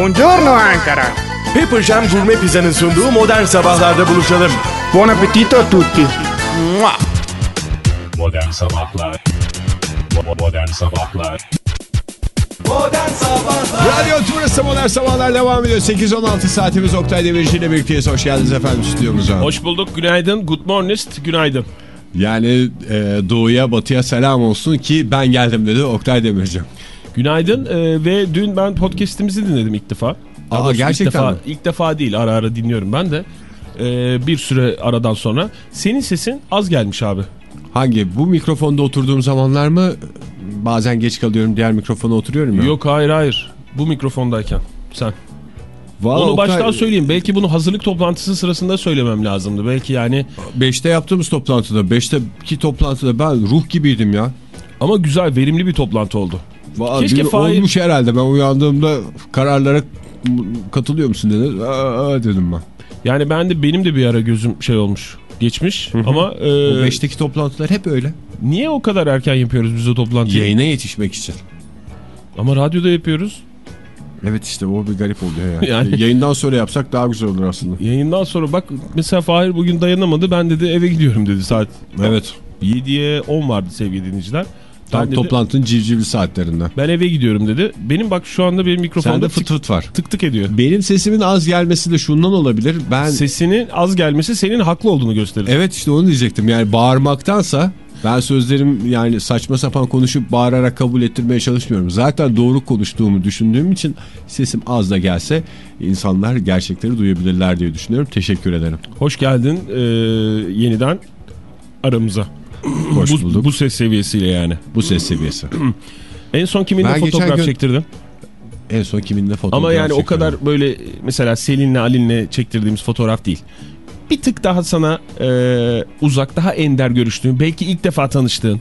Buongiorno Ankara. Pepper Jam Gourmet Pizza'nın sunduğu modern sabahlarda buluşalım. Buon appetito a tutti. Mua! Modern Sabahlar Modern Sabahlar Radyo Tümrüt'te Modern Sabahlar devam ediyor. 8-16 saatimiz Oktay Demirci ile birlikteyiz. Hoş geldiniz efendim stüdyomuza. Hoş bulduk. Günaydın. Good morning. Günaydın. Yani e, doğuya batıya selam olsun ki ben geldim dedi Oktay Demirci. Günaydın. Ee, ve dün ben podcast'imizi dinledim ilk defa. Daha Aa, gerçekten ilk defa, mi? İlk defa değil. Ara ara dinliyorum ben de. Ee, bir süre aradan sonra. Senin sesin az gelmiş abi. Hangi? Bu mikrofonda oturduğum zamanlar mı? Bazen geç kalıyorum diğer mikrofona oturuyorum ya. Yok hayır hayır. Bu mikrofondayken. Sen. Vallahi Onu baştan söyleyeyim. Belki bunu hazırlık toplantısı sırasında söylemem lazımdı. Belki yani. 5'te yaptığımız toplantıda 5'teki toplantıda ben ruh gibiydim ya. Ama güzel verimli bir toplantı oldu. Vallahi Keşke Fahir- olmuş herhalde ben uyandığımda kararlara katılıyor musun dedi. Aa, dedim ben. Yani ben de benim de bir ara gözüm şey olmuş. Geçmiş. Ama O e, 5'teki toplantılar hep öyle. niye o kadar erken yapıyoruz biz o toplantıyı? Yayına yetişmek için. Ama radyoda yapıyoruz. Evet işte o bir garip oluyor yani. Yani- Yayından sonra yapsak daha güzel olur aslında. Yayından sonra bak mesela Fahir bugün dayanamadı. Ben dedi eve gidiyorum dedi saat. Evet. 7'ye 10 vardı sevgili dinleyiciler. Tam Ben, toplantının civcivli saatlerinde. ben eve gidiyorum dedi. Benim bak şu anda benim mikrofonda Sende fıt fıt var. tık tık ediyor. Benim sesimin az gelmesi de şundan olabilir. Ben Sesinin az gelmesi senin haklı olduğunu gösterir. evet işte onu diyecektim. Yani bağırmaktansa ben sözlerim yani saçma sapan konuşup bağırarak kabul ettirmeye çalışmıyorum. Zaten doğru konuştuğumu düşündüğüm için sesim az da gelse insanlar gerçekleri duyabilirler diye düşünüyorum. Teşekkür ederim. Hoş geldin e, yeniden aramıza. Hoş bu, bulduk. bu ses seviyesiyle yani. Bu ses seviyesi. En son kiminle Ben fotoğraf gün- çektirdin? En son kiminle fotoğraf Ama yani o kadar böyle mesela Selin'le Alin'le çektirdiğimiz fotoğraf değil. Bir tık daha sana e, uzak, daha ender görüştüğün, belki ilk defa tanıştığın.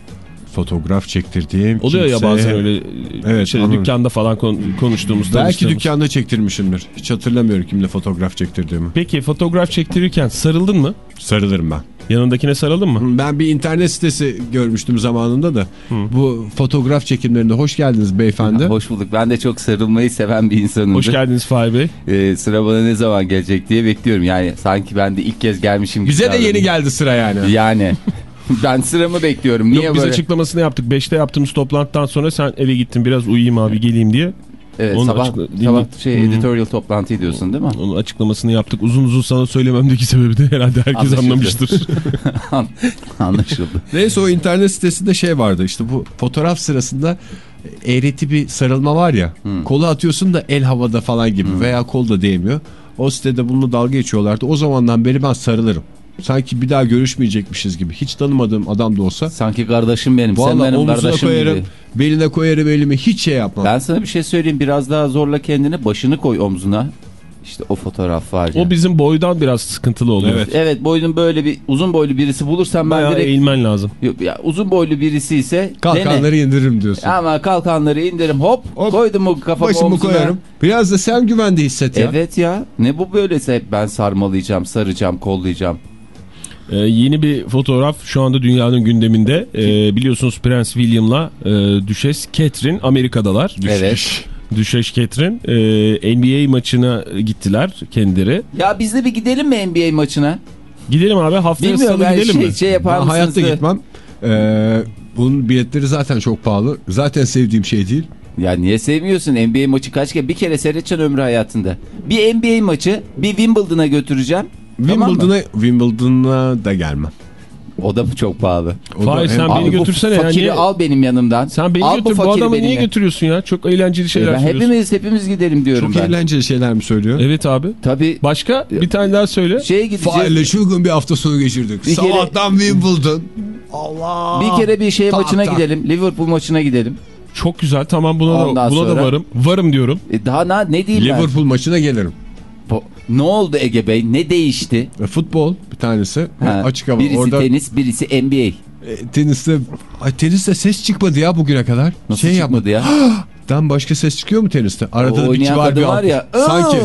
fotoğraf çektirdiğim Oluyor kimse... ya bazen öyle Evet, şey, anladım. dükkanda falan kon- konuştuğumuz, Belki dükkanda çektirmişimdir. Hiç hatırlamıyorum kimle fotoğraf çektirdiğimi. Peki fotoğraf çektirirken sarıldın mı? Sarılırım ben. Yanındakine sarıldın mı? Ben bir internet sitesi görmüştüm zamanında da. Bu fotoğraf çekimlerinde hoş geldiniz beyefendi. Hoş bulduk. Ben de çok sarılmayı seven bir insanım. Hoş geldiniz Fahri Bey. Ee, sıra bana ne zaman gelecek diye bekliyorum. Yani sanki ben de ilk kez gelmişim gibi. Bize de yeni geldi sıra yani. Yani. ben sıramı bekliyorum. Niye Yok biz böyle? açıklamasını yaptık. 5'te yaptığımız toplantıdan sonra sen eve gittin biraz uyuyayım abi geleyim diye. Evet, Onu sabah, sabah şey Hı. editorial toplantı diyorsun değil mi? Onun açıklamasını yaptık. Uzun uzun sana söylememdeki sebebi de herhalde herkes Anlaşıldı. anlamıştır. Anlaşıldı. Neyse o internet sitesinde şey vardı işte bu fotoğraf sırasında eğreti bir sarılma var ya. Kolu atıyorsun da el havada falan gibi veya kol da değmiyor. O sitede bununla dalga geçiyorlardı. O zamandan beri ben sarılırım. Sanki bir daha görüşmeyecekmişiz gibi. Hiç tanımadığım adam da olsa. Sanki kardeşim benim. Sen benim kardeşim koyarım, gibi. beline koyarım elimi hiç şey yapmam. Ben sana bir şey söyleyeyim. Biraz daha zorla kendini. Başını koy omzuna. İşte o fotoğraf var ya. o bizim boydan biraz sıkıntılı oluyor. Evet. Evet boynun böyle bir uzun boylu birisi bulursan ben Bayağı direkt eğilmen lazım. Yok, ya, uzun boylu birisi ise Kalkanları indiririm diyorsun. dene. Ama kalkanları indirim hop, Hop, koydum o kafamı Başımı omzuna. koyarım. Biraz da sen güvende hisset ya. Evet ya ne bu böylese hep ben sarmalayacağım saracağım kollayacağım. Ee, yeni bir fotoğraf şu anda dünyanın gündeminde. Ee, biliyorsunuz Prens William'la e, Düşes Catherine Amerika'dalar. Evet. Düşeş Catherine e, NBA maçına gittiler kendileri. Ya biz de bir gidelim mi NBA maçına? Gidelim abi haftaya Bilmiyorum salı gidelim şey, mi? şey yapar Ben hayatta da- gitmem. Ee, bunun biletleri zaten çok pahalı. Zaten sevdiğim şey değil. Ya niye sevmiyorsun NBA maçı kaç kere bir kere seyredeceksin ömrü hayatında. Bir NBA maçı bir Wimbledon'a götüreceğim. Wimbledon'a Wimbledon'a da gelmem. O da çok pahalı. O da Fahir, sen beni bu götürsene Fakiri niye- al benim yanımdan. Sen beni al götür bu fakiri adamı niye benimle. götürüyorsun ya? Çok eğlenceli E şeyler ben söylüyorsun. hepimiz hepimiz gidelim diyorum Çok ben. eğlenceli şeyler mi söylüyor? Evet abi. Tabii Başka bir tane daha söyle. şeye gideceğiz. Faile şu gün bir hafta sonu geçirdik. Bir kere- Sabahtan Wimbledon. Allah. Bir kere bir şey Tak, maçına tak. gidelim. Liverpool maçına gidelim. Çok güzel tamam buna da, Ondan buna da sonra- varım. Varım diyorum. E daha na, ne diyeyim Liverpool maçına gelirim. Ne oldu Ege Bey? Ne değişti? E, futbol bir tanesi. Ha, Açık hava. birisi Orada tenis, birisi NBA. e, teniste Ay, teniste ses çıkmadı ya bugüne kadar. Nasıl şey çıkmadı ya? Dan başka ses çıkıyor mu teniste? Arada O bir kadın bir var ya, Sanki.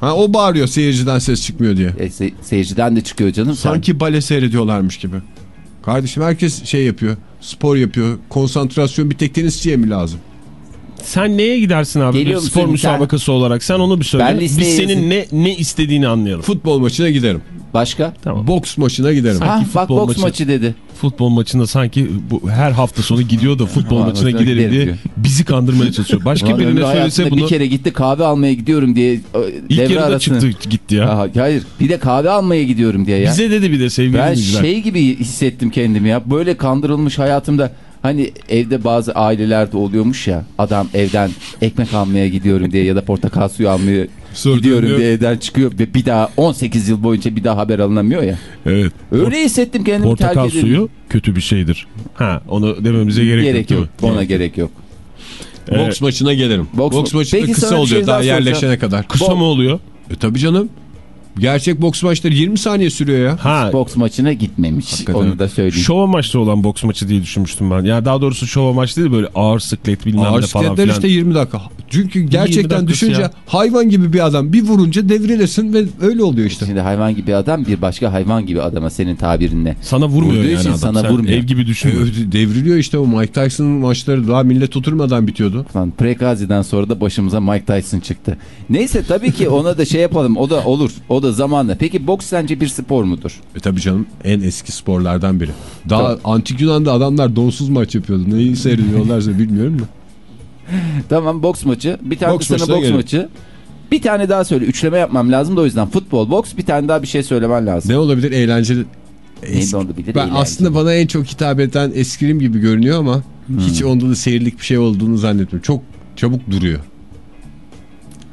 Ha, o bağırıyor seyirciden ses çıkmıyor diye. E, se- seyirciden de çıkıyor canım. Sen- Sanki bale seyrediyorlarmış gibi. Kardeşim herkes şey yapıyor. Spor yapıyor. Konsantrasyon bir tek tenisçiye mi lazım? Sen neye gidersin abi Geliyor bir musun spor sen? müsabakası olarak? Sen onu bir söyle. Ben Biz senin ne ne istediğini anlayalım. Futbol maçına giderim. Başka? Tamam. Boks maçına giderim. Ha, bak futbol boks maçı- maçı dedi. Futbol maçına sanki bu her hafta sonu gidiyor da futbol Ha, maçına giderim giderim diye diyor. bizi kandırmaya çalışıyor. Başka birine söylese bunu Bir kere gitti kahve almaya gidiyorum diye e, ilk devre arasında. çıktı gitti ya. Ha, hayır bir de kahve almaya gidiyorum diye ya. Bize dedi bir de sevgili ben şey gibi hissettim kendimi ya. Böyle kandırılmış hayatımda. Hani evde bazı ailelerde oluyormuş ya. Adam evden ekmek almaya gidiyorum diye ya da portakal suyu almaya Sonra gidiyorum dönüyor. diye evden çıkıyor ve bir daha 18 yıl boyunca bir daha haber alınamıyor ya. Evet. Öyle hissettim kendimi Portakal terk edildim. suyu kötü bir şeydir. Ha onu dememize gerek, Gerek yok. yok. Ona gerek yok. Ee, Boks maçına gelirim. Boks- Boks, maçı da Peki kısa bir oluyor şey daha yerleşene kadar. Kısa mı oluyor? E tabii canım. Gerçek boks maçları 20 saniye sürüyor ya. Ha Boks maçına gitmemiş. Hakikaten. Onu da söyleyeyim. şov amaçlı olan boks maçı diye düşünmüştüm ben. Ya daha doğrusu şov amaçlı değil böyle ağır sıklet bilmem Ağır ne falan filan. işte 20 dakika. Çünkü gerçekten düşünce ya. hayvan gibi bir adam bir vurunca devrilirsin ve öyle oluyor işte. Şimdi hayvan gibi adam bir başka hayvan gibi adama senin tabirinle. Sana vurmuyor Vurduğu yani adam. sana Sen vurmuyor. Ev gibi düşünme. E, Devriliyor işte o Mike Tyson'ın maçları daha millet oturmadan bitiyordu. Lan Prekazi'den sonra da başımıza Mike Tyson çıktı. Neyse tabii ki ona da şey yapalım. O da olur. O da zamanla. Peki boks sence bir spor mudur? E tabii canım en eski sporlardan biri. Daha antik Yunan'da adamlar donsuz maç yapıyordu. Neyi seyrediyorlarsa bilmiyorum da. Tamam boks maçı. Bir tane Boks sana boks gelin. maçı. Bir tane daha söyle. Üçleme yapmam lazım da o yüzden. Futbol, boks bir tane daha bir şey söylemen lazım. Ne olabilir eğlenceli? Eski- olabilir? Ben Eğlenceli. aslında bana en çok hitap eden eskrim gibi görünüyor ama hiç onda da seyirlik bir şey olduğunu zannetmiyorum. Çok çabuk duruyor.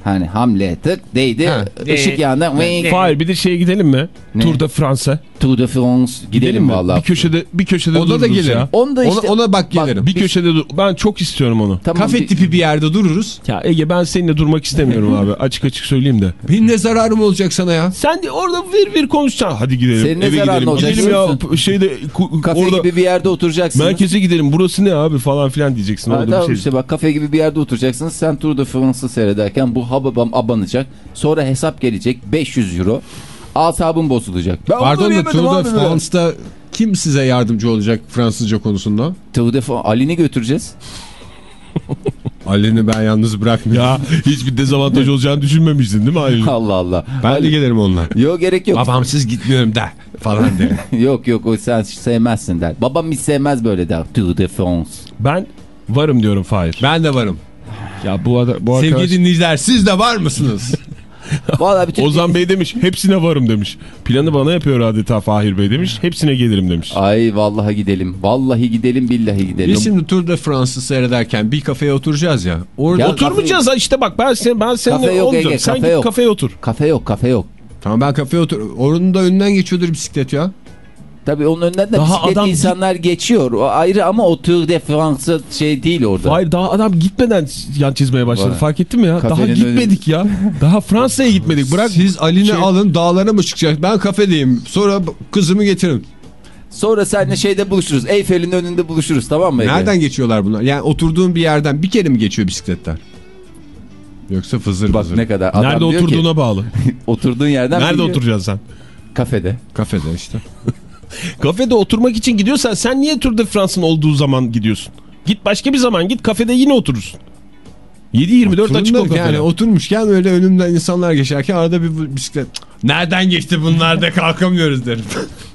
Hani hamle tık değdi. Ha. ışık yandı. Wing. Fahir bir de şeye gidelim mi? Ne? Tour de France. Tour de France. Gidelim, mi? vallahi. Bir köşede bir köşede Ona da gelirim. ya. Onda işte. Ona, ona bak gelirim. Bir köşede dur. Ben çok istiyorum onu. Tamam, Kafe bir- tipi bir yerde dururuz. Ya Ege ben seninle durmak istemiyorum abi. Açık açık söyleyeyim de. Benim ne zararım olacak sana ya? Sen de orada vir vir konuşacaksın. Hadi gidelim. Senin ne Eve zararın gidelim. olacak Gidelim ya şeyde Kafe orada gibi bir yerde oturacaksınız. merkeze gidelim. Burası ne abi falan filan diyeceksin. Ha, Orada tamam bir şey. işte bak kafe gibi bir yerde oturacaksınız. Sen Tour de France'ı seyrederken bu hababam abanacak. Sonra hesap gelecek 500 euro. Asabın bozulacak. Ben Pardon da Tour de. France'da kim size yardımcı olacak Fransızca konusunda? Tour de France. Ali'ni götüreceğiz. Ali'ni ben yalnız bırakmıyorum. Ya hiçbir dezavantaj olacağını düşünmemiştin değil mi Aylin? Allah Allah. Ben de gelirim onunla. Yok gerek yok. Babamsız gitmiyorum da falan derim. yok yok o sen sevmezsin der. Babam hiç sevmez böyle der. Tour de France. Ben varım diyorum Fahir. ben de varım. Ya bu, bu Sevgili arkadaş... dinleyiciler siz de var mısınız? Vallahi bütün Ozan Bey demiş hepsine varım demiş. Planı bana yapıyor adeta Fahir Bey demiş. Hepsine gelirim demiş. Ay vallahi gidelim. Vallahi gidelim billahi gidelim. Biz şimdi Tour de France'ı seyrederken bir kafeye oturacağız ya. Orada Ya- Oturmayacağız ha işte bak ben sen ben seninle Kafe yok. Ege, Sen kafe git yok. kafeye otur. Kafe yok kafe yok. Tamam ben kafeye otur. Onun da önünden geçiyordur bisiklet ya. Tabii onun önünden de Daha adam- insanlar geçiyor. O ayrı ama o Tour de France şey değil orada. Hayır daha adam gitmeden yan çizmeye başladı. Vay. Fark ettin mi ya? Kafenin daha gitmedik ya. Daha Fransa'ya gitmedik. Bırak Siz Ali'ni Şey- alın dağlara mı çıkacak? Ben kafedeyim. Sonra kızımı getirin. Sonra seninle şeyde buluşuruz. Eyfel'in önünde buluşuruz tamam mı Ege? Nereden geçiyorlar bunlar? Yani oturduğun bir yerden bir kere mi geçiyor bisikletler? Yoksa fızır Bak fızır. ne kadar. Adam nerede diyor ki, oturduğuna bağlı. oturduğun yerden Nerede oturacaksın sen? Kafede. Kafede işte. Kafede oturmak için gidiyorsan sen niye Tour de France'ın olduğu zaman gidiyorsun? Git başka bir zaman git kafede yine oturursun. 7-24 açık o kafede. yani oturmuşken öyle önümden insanlar geçerken arada bir bisiklet. "Cık, Nereden geçti bunlar da kalkamıyoruz derim.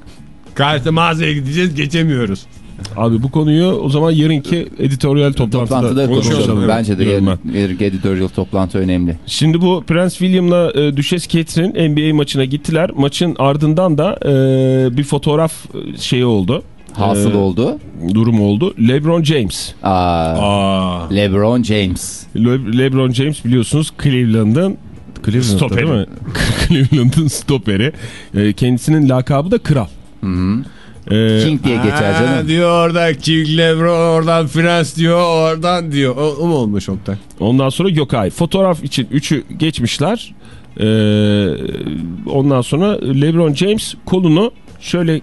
Karşı mağazaya gideceğiz geçemiyoruz. Abi bu konuyu o zaman yarınki editoryal toplantıda, Toplantıda konuşalım. konuşalım. Bence de diyorum yarın, ben. yarın editorial toplantı önemli. Şimdi bu Prince William'la e, Düşes Catherine NBA maçına gittiler. Maçın ardından da e, bir fotoğraf e, şeyi oldu. Hasıl Ee, oldu. Durum oldu. LeBron James. Aa, Aa. LeBron James. Le- LeBron James biliyorsunuz Cleveland'ın Cleveland'da stoperi değil mi? Cleveland'ın stoperi. E, kendisinin lakabı da Kral. Hı -hı. E, King diye geçer canım. diyor orada King Lebron oradan Frans diyor oradan diyor. O, o mu olmuş Oktay? Ondan sonra yok hayır. Fotoğraf için üçü geçmişler. Ee, ondan sonra LeBron James kolunu şöyle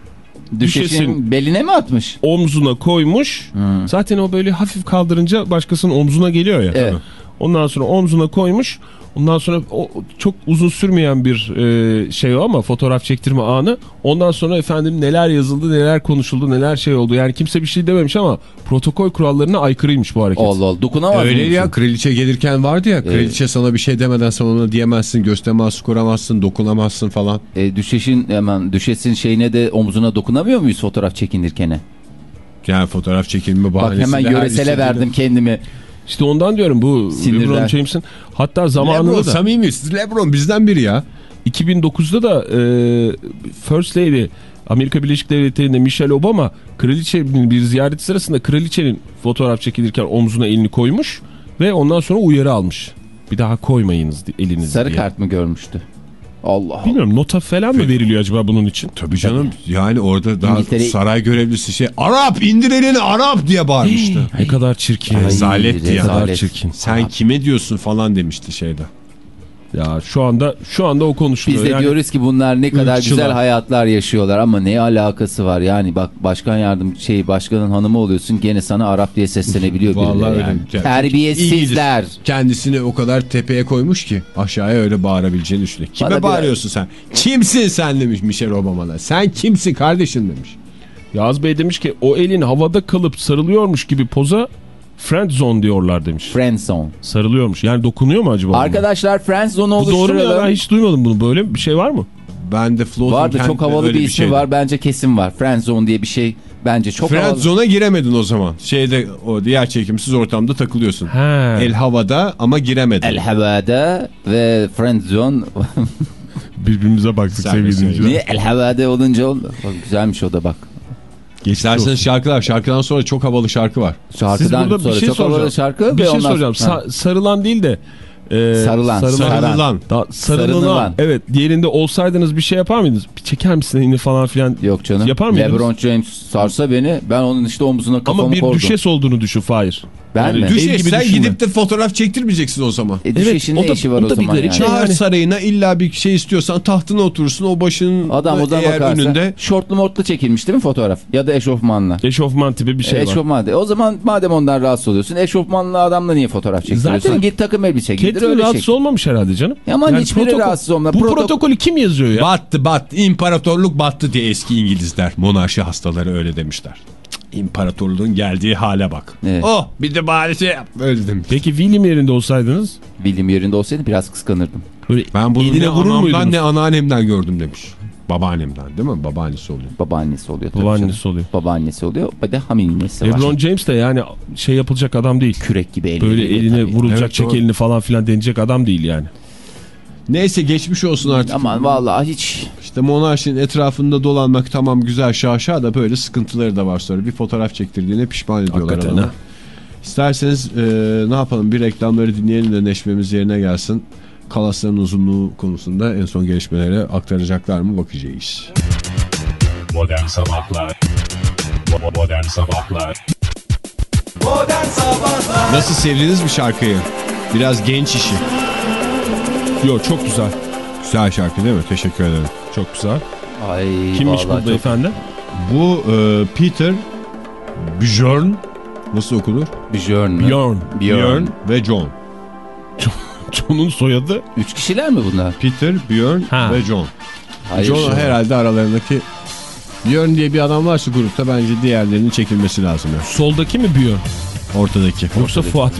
Düşesin düşesin. beline mi atmış? omzuna koymuş. Hı. Zaten o böyle hafif kaldırınca başkasının omzuna geliyor ya. Evet. Ondan sonra omzuna koymuş. Ondan sonra o çok uzun sürmeyen bir e, şey o ama fotoğraf çektirme anı. Ondan sonra efendim neler yazıldı, neler konuşuldu, neler şey oldu. Yani kimse bir şey dememiş ama protokol kurallarına aykırıymış bu hareket. Allah Allah dokunamaz Öyle ya kraliçe gelirken vardı ya kraliçe sana bir şey demeden sen ona diyemezsin göz teması kuramazsın dokunamazsın falan. E, düşeşin hemen düşesin şeyine de omzuna dokunamıyor muyuz fotoğraf çekinirkene? Yani fotoğraf çekilme Bak bahanesiyle. hemen her yöresele istediğini- verdim kendimi. İşte ondan diyorum bu Sinirler. LeBron James'in hatta zamanında Lebron da samimiyiz. Lebron bizden biri ya. 2009'da da e, First Lady Amerika Birleşik Devletleri'nde Michelle Obama kraliçenin bir ziyareti sırasında kraliçenin fotoğraf çekilirken omzuna elini koymuş ve ondan sonra uyarı almış. Bir daha koymayınız elinizi Sarı diye. kart mı görmüştü? Allah Allah. Bilmiyorum nota falan mı veriliyor acaba bunun için? Tabii canım yani orada daha İngiltere- saray görevlisi şey Arap indir elini Arap diye bağırmıştı. Ne kadar çirkin. Ay, Rezaletti ya. kadar rezalet. çirkin. Sen kime diyorsun falan demişti şeyde. Ya şu anda şu anda o konuşuluyor. Biz de Yani diyoruz ki bunlar ne kadar ırkçılar. güzel hayatlar yaşıyorlar ama ne alakası var yani bak başkan yardım şey başkanın hanımı oluyorsun gene sana Arap diye seslenebiliyor Vallahi birileri öyle. yani. Yani Terbiyesizler. Kendisini o kadar tepeye koymuş ki aşağıya öyle bağırabileceğini düşünüyor. Kime Bana biraz- bağırıyorsun sen? Kimsin sen demiş Michelle Obama'na. Sen kimsin kardeşim demiş. Yağız Bey demiş ki o elin havada kalıp sarılıyormuş gibi poza friend zone diyorlar demiş. Friendzone. Sarılıyormuş. Yani dokunuyor mu acaba? Arkadaşlar Friendzone Bu doğru mu ya? oluşturalım. Ben hiç duymadım bunu. Böyle bir şey var mı? Ben de floating Vardı çok havalı bir ismi şeydi. var bence kesin var. Friendzone diye bir şey bence çok Friend havalı. zone'a giremedin o zaman. Şeyde o diğer çekimsiz ortamda takılıyorsun. He. El havada ama giremedin. El havada ve Friendzone. Birbirimize baktık sevgili söyle. dinleyiciler. Niye el havada olunca oldu? Bak, güzelmiş o da bak. İsterseniz şarkılar. Şarkıdan sonra çok havalı şarkı var. Siz Şarkıdan burada bir sonra şey çok havalı soracağım. şarkı. Bir şey ondan- soracağım. Sa- sarılan değil de e, Sarılan, sarılan. Sarılan. Da, sarılınan. Sarılınan. Evet. Diğerinde olsaydınız bir şey yapar mıydınız? Bir çeker misin elini falan filan? Yok canım. Yapar mıydınız? LeBron James sarsa beni ben onun işte omzuna kafamı Ama bir koydum. düşes olduğunu düşün Fahir. Ben mi? el Düşeş gibi sen düşünme. gidip de fotoğraf çektirmeyeceksin o zaman. E, düşeşin o ne da- işi var o o, zaman yani? Çağır yani- sarayına illa bir şey istiyorsan tahtına oturursun o başının Adam o zaman bakarsa önünde şortlu mortlu çekilmiş değil mi fotoğraf? Ya da eşofmanla. Eşofman tipi bir şey var. Eşofman. O zaman madem ondan rahatsız oluyorsun eşofmanlı adamla niye fotoğraf çektiriyorsun? Zaten Git takım elbise giydir öyle rahatsız çek. olmamış herhalde canım. Aman hiçbiri rahatsız olma. Bu Protok- protokolü kim yazıyor ya? battı battı imparatorluk battı diye eski İngilizler monarşi hastaları öyle demişler. İmparatorluğun geldiği hale bak. Evet. Oh bir de bari şey yap. Demiş. Peki William yerinde olsaydınız Bilim yerinde olsaydı biraz kıskanırdım. böyle Ben bunu eline ne anamdan muydunuz? ne anneannemden gördüm demiş. Babaannemden değil mi? Babaannesi oluyor. Babaannesi oluyor tabii Babaannesi canım. oluyor. Babaannesi oluyor. Bir de haminesi var. LeBron James de yani şey yapılacak adam değil. Kürek gibi elleri. Böyle eline tabii. vurulacak Evet, çek doğru. elini falan filan denecek adam değil yani. Neyse geçmiş olsun artık. Aman vallahi hiç. İşte monarşinin etrafında dolanmak tamam güzel şaşa da böyle sıkıntıları da var sonra. Bir fotoğraf çektirdiğine pişman ediyorlar Hakikaten adamı. ha. İsterseniz e, ne yapalım bir reklamları dinleyelim de neşmemiz yerine gelsin. Kalasların uzunluğu konusunda en son gelişmeleri aktaracaklar mı bakacağız. Modern Sabahlar Bo- Modern Sabahlar Nasıl sevdiniz mi şarkıyı? Biraz genç işi. Yok çok güzel. Güzel şarkı değil mi? Teşekkür ederim. Çok güzel. Ay Kimmiş vallahi bu beyefendi? Bu e, Peter Björn nasıl okunur? Björn mü? Björn. Björn. ve John. John'un soyadı. Üç kişiler mi bunlar? Peter, Björn Ha. ve John. Hayır. John şu- herhalde aralarındaki Björn diye bir adam varsa grupta bence diğerlerinin çekilmesi lazım. Yani. Soldaki mi Björn? Ortadaki. Yoksa Fuat mı?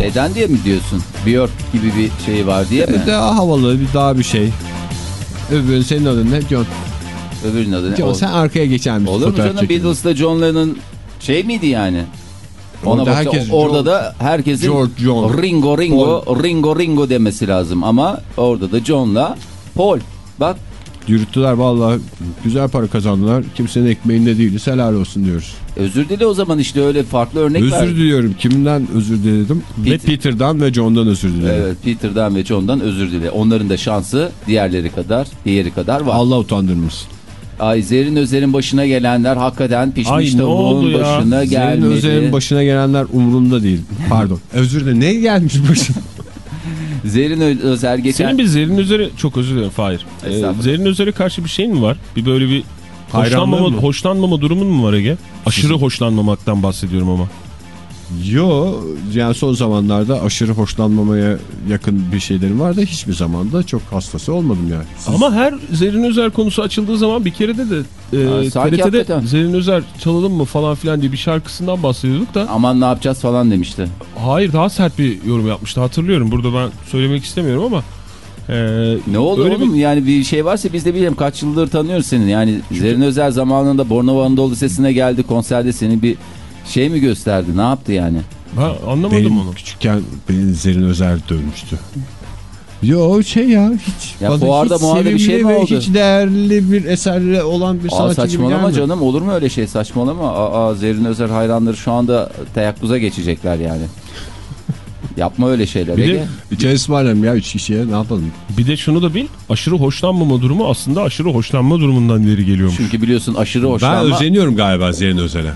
Şeyden diye mi diyorsun? Björk gibi bir şey var diye mi? Daha havalı bir daha bir şey. Öbürün senin adın ne? John. Öbürünün adı ne? John Ol- sen arkaya geçer misin? Olur mu canım çekelim. Beatles'ta John Lennon şey miydi yani? Ona Orada baksa- herkes orada John- da herkesin George, John, Ringo Ringo Ringo Ringo demesi lazım ama orada da John'la Paul. Bak Yürüttüler vallahi güzel para kazandılar. Kimsenin ekmeğinde değiliz. Helal olsun diyoruz. özür dile o zaman işte öyle farklı örnek ver. Özür diliyorum. Kimden özür diledim? Ve Peter. Peter'dan ve John'dan özür dilerim. Evet Peter'dan ve John'dan özür dile. Onların da şansı diğerleri kadar, diğeri kadar var. Allah utandırmasın. Ay Zerrin Özer'in başına gelenler hakikaten pişmiş Ay, tavuğun başına gelmedi. Özer'in başına gelenler umurumda değil. Pardon. özür dilerim. Ne gelmiş başına? Zerrin Özer geçen... Senin bir Zerrin Özer'e çok özür dilerim Fahir. Ee. Zerrin Özer'e karşı bir şeyin mi var? Bir böyle bir hoşlanmama, hoşlanmama durumun mu var Ege? Aşırı hoşlanmamaktan bahsediyorum ama. Yo yani son zamanlarda aşırı hoşlanmamaya yakın bir şeylerim var da hiçbir zaman da çok hastası olmadım yani. Siz- Ama her Zerrin Özer konusu açıldığı zaman bir kere de de e, TRT'de. Zerrin Özer çalalım mı falan filan diye bir şarkısından bahsediyorduk da Aman ne yapacağız falan demişti. hayır daha sert bir yorum yapmıştı hatırlıyorum. Burada ben söylemek istemiyorum ama e, Ne oldu öyle oğlum yani bir şey varsa biz de bilelim kaç yıldır tanıyoruz seni. Yani Zerrin Özel zamanında Bornova Anadolu Lisesi'ne geldi konserde seni bir şey mi gösterdi ne yaptı yani? ben anlamadım Benim onu. küçükken Zerrin Özer dönmüştü. Yo şey ya hiç. Ya bana fuarda hiç muarda bir şey mi ve oldu? Hiç değerli bir eserle olan bir Aa, sanatçı gibi saçmalama canım olur mu öyle şey saçmalama. Aa, Zerrin Özel hayranları şu anda teyakkuza geçecekler yani. Yapma öyle şeyler. Bir de- Ege. Bir çay ısmarlayalım ya üç kişiye ne yapalım? Bir de şunu da bil aşırı hoşlanmama durumu aslında aşırı hoşlanma durumundan ileri geliyormuş. Çünkü biliyorsun aşırı Ben hoşlanma. özeniyorum galiba Zerrin Özer'e.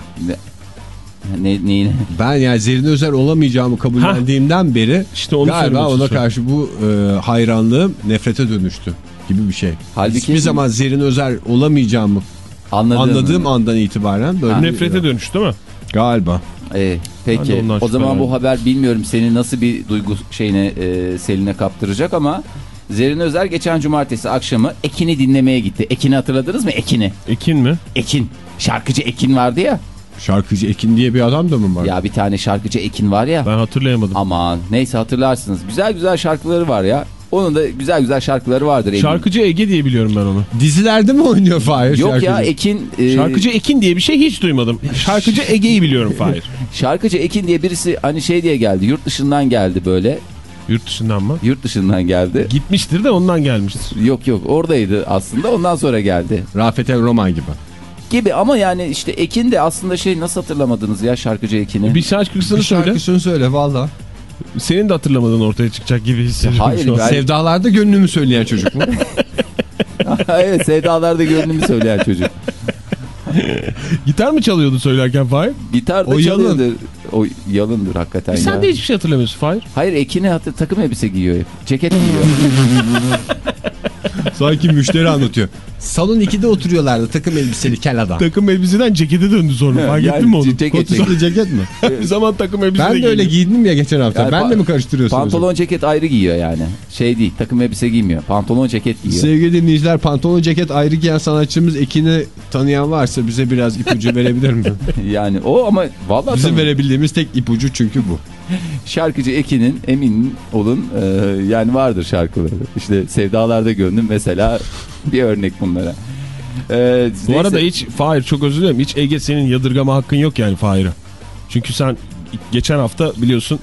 Ne, neyine? Ben yani Zerrin Özer olamayacağımı kabullendiğimden beri İşte onu galiba ona karşı bu e, hayranlığım nefrete dönüştü gibi bir şey. Halbuki- Hiçbir zaman Zerrin Özer olamayacağımı Anladığım. anladığım andan itibaren böyle Ha. bir- Nefrete dönüştü değil mi? Galiba. Ee, peki o zaman bu haber bilmiyorum seni nasıl bir duygu şeyine e, seline kaptıracak ama Zerrin Özer geçen cumartesi akşamı Ekin'i dinlemeye gitti. Ekin'i hatırladınız mı? Ekin'i. Ekin mi? Ekin. Şarkıcı Ekin vardı ya. Şarkıcı Ekin diye bir adam da mı var? Ya bir tane şarkıcı Ekin var ya. Ben hatırlayamadım. Aman neyse hatırlarsınız. Güzel güzel şarkıları var ya. Onun da güzel güzel şarkıları vardır. eminim. Şarkıcı Ege diye biliyorum ben onu. Dizilerde mi oynuyor Fahir Yok şarkıcı? ya Ekin. e, Şarkıcı Ekin diye bir şey hiç duymadım. Şarkıcı Ege'yi biliyorum Fahir. Şarkıcı Ekin diye birisi hani şey diye geldi. Yurt dışından geldi böyle. Yurt dışından mı? Yurt dışından geldi. Gitmiştir de ondan gelmiştir. Yok yok oradaydı aslında ondan sonra geldi. Rafet El Roman gibi. Gibi ama yani işte Ekin de aslında şey nasıl hatırlamadınız ya şarkıcı Ekin'i? Bir şarkısını Bir söyle. şarkısını söyle valla. Senin de hatırlamadığın ortaya çıkacak gibi hissediyorum Hayır, ben- Sevdalarda gönlümü söyleyen çocuk mu? evet Sevdalar'da gönlümü söyleyen çocuk. Gitar mı çalıyordu söylerken Fahir? Gitar da O yalın. çalıyordur. O yalındır hakikaten ya. Sen de hiçbir şey hatırlamıyorsun Fahir. Hayır Ekin'i hatır, takım elbise giyiyor hep. Ceket giyiyor. Sanki müşteri anlatıyor. Salon 2'de oturuyorlardı takım elbiseli kel adam. Takım elbiseden cekete döndü sonra. Fark Yani ettin mi onu? ceket- Kotuslu ceket mi? Bir zaman takım elbise Ben de öyle giyindim ya geçen hafta. Yani ben de mi karıştırıyorsun? Pantolon ceket ayrı giyiyor yani. Şey değil takım elbise giymiyor. Pantolon ceket giyiyor. Sevgili dinleyiciler pantolon ceket ayrı giyen sanatçımız Ekin'i tanıyan varsa bize biraz ipucu verebilir mi? Yani o ama vallahi Bizim tamam. verebildiğimiz tek ipucu çünkü bu. Şarkıcı Ekin'in emin olun e, yani vardır şarkıları. İşte Sevdalarda Gönlüm mesela bir örnek bunlara. E, Bu neyse. arada hiç Fahir çok özür dilerim. Hiç Ege senin yadırgama hakkın yok yani Fahir'e. Çünkü sen geçen hafta biliyorsun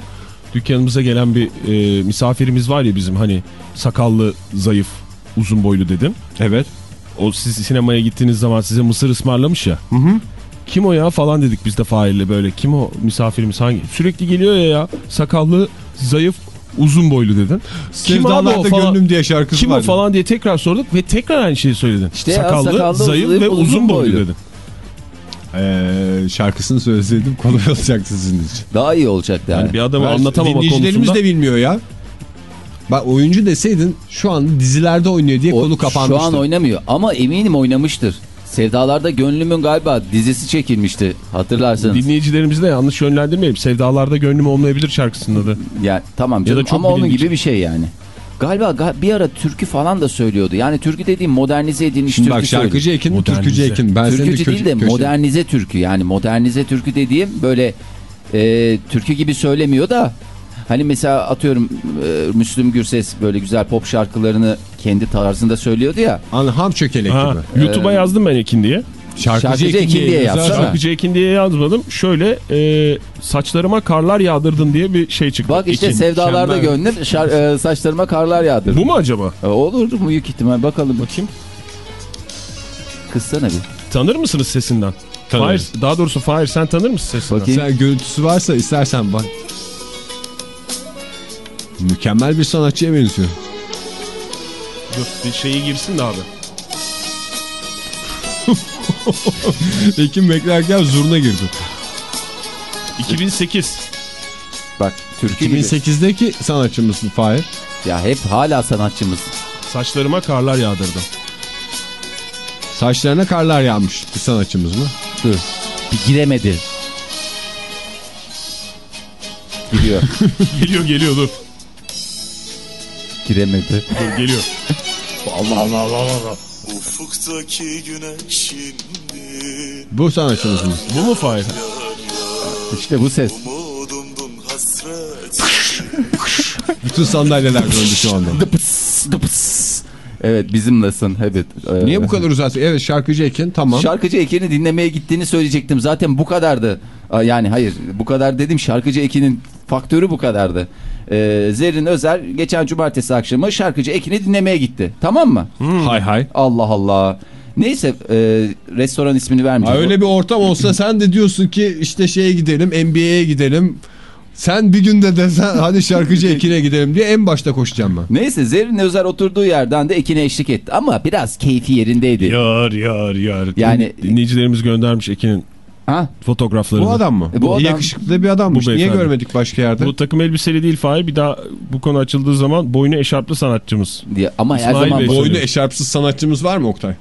dükkanımıza gelen bir e, misafirimiz var ya bizim hani sakallı, zayıf, uzun boylu dedim. Evet. O siz sinemaya gittiğiniz zaman size mısır ısmarlamış ya. Kim o ya falan dedik biz de Fahir'le böyle. Kim o misafirimiz hangi? Sürekli geliyor ya ya. Sakallı, zayıf, uzun boylu dedin. Kim abi o falan? gönlüm diye şarkısı Kim o falan diye tekrar sorduk ve tekrar aynı şeyi söyledin. İşte ya, sakallı, sakallı, zayıf zayıf, ve uzun uzun boylu boylu. dedin. Ee, şarkısını söyleseydim kolay olacaktı sizin için. Daha iyi olacaktı yani. Yani bir adamı Ben- anlatamama Dinleyicilerimiz konusunda. de bilmiyor ya. Bak oyuncu deseydin şu an dizilerde oynuyor diye O konu kapanmıştı. Şu an oynamıyor ama eminim oynamıştır. Sevdalarda Gönlüm'ün galiba dizisi çekilmişti hatırlarsınız. Dinleyicilerimizi de yanlış yönlendirmeyelim. Sevdalarda gönlüm olmayabilir şarkısının adı. Yani tamam Ya da canım çok ama onun bilindik. gibi bir şey yani. Galiba ga- bir ara türkü falan da söylüyordu. Yani türkü dediğim modernize edilmiş Şimdi türkü bak şarkıcı Ekin mi Modernize. türkücü Ekin? Ben söylüyor. Türkücü değil de köşe- modernize türkü. Yani modernize türkü dediğim böyle e, türkü gibi söylemiyor da hani mesela atıyorum e, Müslüm Gürses böyle güzel pop şarkılarını kendi tarzında söylüyordu ya. Anham çökelek gibi. YouTube'a yazdım ben Ekin diye. Şarkıcı, Şarkıcı Ekin diye yazarsan- yazsana. Şarkıcı Ekin diye yazmadım. Şöyle e, saçlarıma karlar yağdırdın diye bir şey çıktı. Bak işte Ekin. sevdalarda Şenler. şar- e, saçlarıma karlar yağdır. Bu mu acaba? E, olur mu büyük ihtimal bakalım. Bakayım. Kıssana bir. Tanır mısınız sesinden? Tanırım. Fahir, daha doğrusu Fahir sen tanır mısın sesinden? Bakayım. Sen görüntüsü varsa istersen bak. Mükemmel bir sanatçıya benziyor. Dur bir şeyi girsin de abi. Ekin beklerken zurna girdi. 2008. Bak türkü gibi. 2008'deki sanatçımız mı Fahir? Ya hep hala sanatçımız. Saçlarıma karlar yağdırdım. Saçlarına karlar yağmış bir sanatçımız mı? Dur. Bir giremedi. Giriyor. geliyor geliyor dur. Giremedi. Dur geliyor. Ufuktaki güneş şimdi Bu sanatçımız mı? Bu mu Fahir? İşte bu ses. Umudumdun hasret Bütün sandalyeler döndü şu anda. Dıpıs, dıpıs. Evet bizimlesin. Evet. Ee, Niye bu kadar uzattı? Evet şarkıcı Ekin tamam. Şarkıcı Ekin'i dinlemeye gittiğini söyleyecektim. Zaten bu kadardı. Yani hayır bu kadar dedim. Şarkıcı Ekin'in faktörü bu kadardı. Ee, Zerrin Özer geçen cumartesi akşamı şarkıcı Ekin'i dinlemeye gitti. Tamam mı? Hay hay. Allah Allah. Neyse e, restoran ismini Ha, vermeyeceğim. öyle bir ortam olsa sen de diyorsun ki işte şeye gidelim NBA'ye gidelim. Sen bir günde desen hadi şarkıcı Ekin'e gidelim diye en başta koşacağım ben. Neyse Zerrin Özer oturduğu yerden de Ekin'e eşlik etti. Ama biraz keyfi yerindeydi. Yar yar yar. Yani- Dinleyicilerimiz göndermiş Ekin'in Ha? fotoğraflarını. Bu adam mı? E, bu adam- Yakışıklı bir adammış. Bu Niye beyefendi. görmedik başka yerde? Bu takım elbiseli değil Fahir. Bir daha bu konu açıldığı zaman boynu eşarplı sanatçımız. diye. Ama her İsmail zaman Bey Boynu eşarpsız sanatçımız var mı Oktay?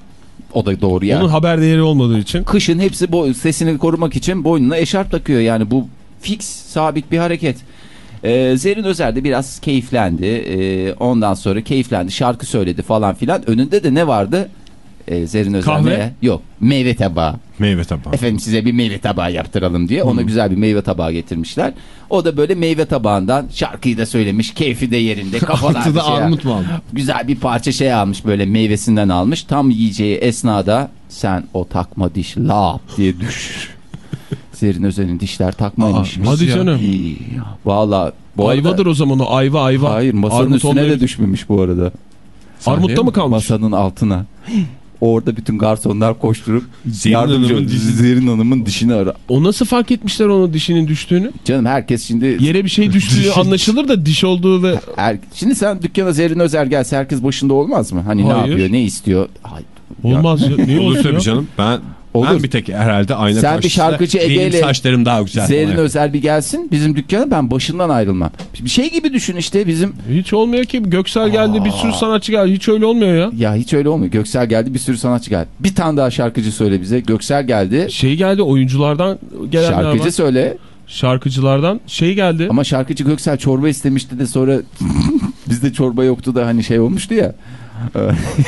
o da doğru ya. Onun haber değeri olmadığı için. Kışın hepsi boy, sesini korumak için boynuna eşarp takıyor. Yani bu fix sabit bir hareket. Ee, Zerrin Özer de biraz keyiflendi. Ee, ondan sonra keyiflendi. Şarkı söyledi falan filan. Önünde de ne vardı? Ee, Zerrin Özer Kahve? ne? Yok. Meyve tabağı. Meyve tabağı. Efendim size bir meyve tabağı yaptıralım diye. Ona güzel bir meyve tabağı getirmişler. O da böyle meyve tabağından şarkıyı da söylemiş. Keyfi de yerinde. Kafalar bir şey armut mu aldı? Güzel bir parça şey almış böyle meyvesinden almış. Tam yiyeceği esnada sen o takma diş lap diye düş. Zerrin Özel'in dişler takmaymış. Hadi canım. Valla bu arada- Ayvadır o zaman o ayva ayva. Hayır masanın Armut üstüne de düşmemiş bu arada. Armutta mı kalmış? Masanın altına. Orada bütün garsonlar koşturup Zerrin yardımcı Hanım'ın dişi- Hanım'ın dişini ara. O nasıl fark etmişler onun dişinin düştüğünü? Canım herkes şimdi Yere bir şey düştüğü anlaşılır da diş olduğu ve her, şimdi sen dükkana Zerrin Özer gelse herkes başında olmaz mı? Hani ne Hayır. yapıyor, ne istiyor? Ay, olmaz ya. Niye Olur tabii canım. Ben, Olur. ben bir tek herhalde ayna Sen bir şarkıcı Ege'yle- saçlarım daha güzel. Zerrin. Özer bir gelsin bizim dükkana ben başından ayrılmam. Bir şey gibi düşün işte bizim Hiç olmuyor ki. Göksel geldi bir sürü sanatçı geldi. Hiç öyle olmuyor ya. ya hiç öyle olmuyor. Göksel geldi bir sürü sanatçı geldi. Bir tane daha şarkıcı söyle bize. Göksel geldi. Şey geldi oyunculardan gelenler Şarkıcı var. söyle. Şarkıcılardan şey geldi. Ama şarkıcı Göksel çorba istemişti de sonra bizde çorba yoktu da hani şey olmuştu ya.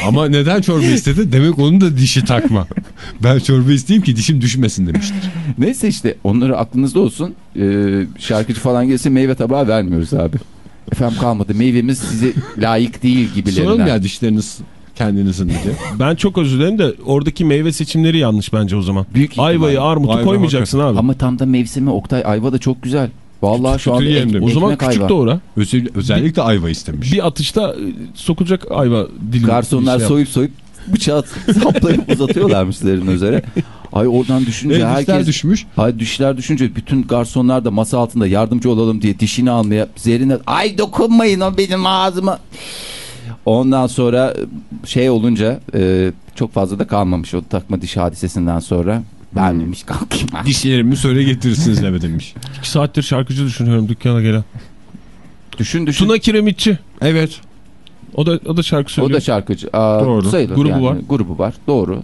Ama neden çorba istedi? Demek onun da dişi takma. ben çorba isteyeyim ki dişim düşmesin demiştir. Neyse işte onları aklınızda olsun. Ee, şarkıcı falan gelse meyve tabağı vermiyoruz abi. Efendim kalmadı meyvemiz size layık değil gibilerinden. ya dişleriniz kendinizin diye. Ben çok özür dilerim de oradaki meyve seçimleri yanlış bence o zaman. Büyük ihtimal. Ayvayı, armutu Ayva koymayacaksın abi. Ama tam da mevsimi Oktay ayva da çok güzel. Vallahi şu anda ek, o zaman küçük ayva. doğru. Özel, özellikle ayva istemiş. Bir atışta e, sokulacak ayva dilimi. Garsonlar Bir şey soyup soyup bıçağı saplayıp uzatıyorlarmış üzerine üzere. Ay oradan düşünce dişler herkes... düşmüş. Ay dişler düşünce bütün garsonlar da masa altında yardımcı olalım diye dişini almaya zerine ay dokunmayın o benim ağzıma. Ondan sonra şey olunca e, çok fazla da kalmamış o takma diş hadisesinden sonra. Ben demiş kalkayım. Dişlerimi söyle getirirsiniz eve demiş. İki saattir şarkıcı düşünüyorum dükkana gelen. Düşün düşün. Tuna Kiremitçi. Evet. O da o da şarkı o söylüyor. da şarkıcı. Aa, Doğru. Sayılır Grubu yani. var. Grubu var. Doğru.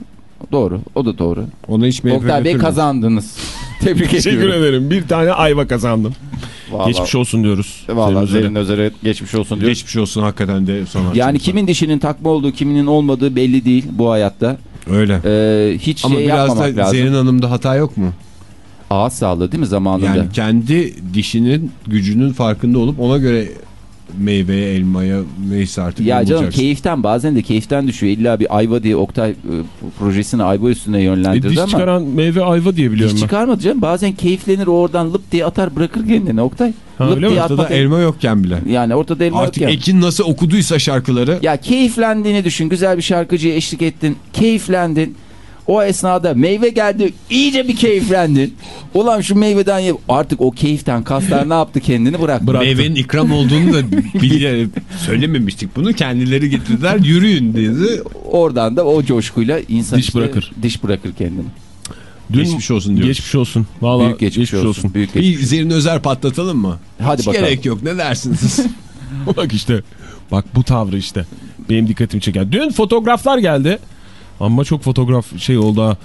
Doğru. O da doğru. Ona hiç meyve Oktay Bey kazandınız. Tebrik Teşekkür ediyorum. ederim. Bir tane ayva kazandım. Vallahi, Geçmiş olsun diyoruz. Üzerine. Zerrin Özer'e geçmiş olsun diyor. Geçmiş olsun hakikaten de sanatçımıza. Yani kimin dişinin takma olduğu kiminin olmadığı belli değil bu hayatta. Öyle. Ee, hiç Ama şey biraz da lazım. Zerrin Hanım'da hata yok mu? Ağız sağlığı değil mi zamanında? Yani kendi dişinin gücünün farkında olup ona göre meyveye, elmaya neyse artık ya canım bulacaksın. keyiften bazen de keyiften düşüyor. İlla bir ayva diye Oktay e, projesini ayva üstüne E, yönlendirdi diş ama çıkaran meyve ayva diye biliyorum diş ben. çıkarmadı canım. Bazen keyiflenir oradan lıp diye atar bırakır kendini Oktay. Ha, lıp diye Ortada elma yokken bile. Yani ortada elma Artık yok ya. Ekin nasıl okuduysa şarkıları Ya keyiflendiğini düşün. Güzel bir şarkıcıya eşlik ettin. Keyiflendin. O esnada meyve geldi. iyice bir keyiflendin. Ulan şu meyveden ye. Artık o keyiften kaslar ne yaptı kendini bıraktı. meyvenin ikram olduğunu da bile söylememiştik bunu. Kendileri getirdiler yürüyün dedi. Oradan da o coşkuyla insan Diş işte bırakır. Diş bırakır kendini. Dün Geçmiş olsun diyoruz. Geçmiş olsun. Vallahi Büyük geçmiş, olsun. Büyük Bir geçmiş. Zerrin Özer patlatalım mı? Hadi Hiç bakalım. gerek yok ne dersiniz? Bak işte. Bak bu tavrı işte. Benim dikkatimi çeken. Dün fotoğraflar geldi. Ama çok fotoğraf şey oldu ha.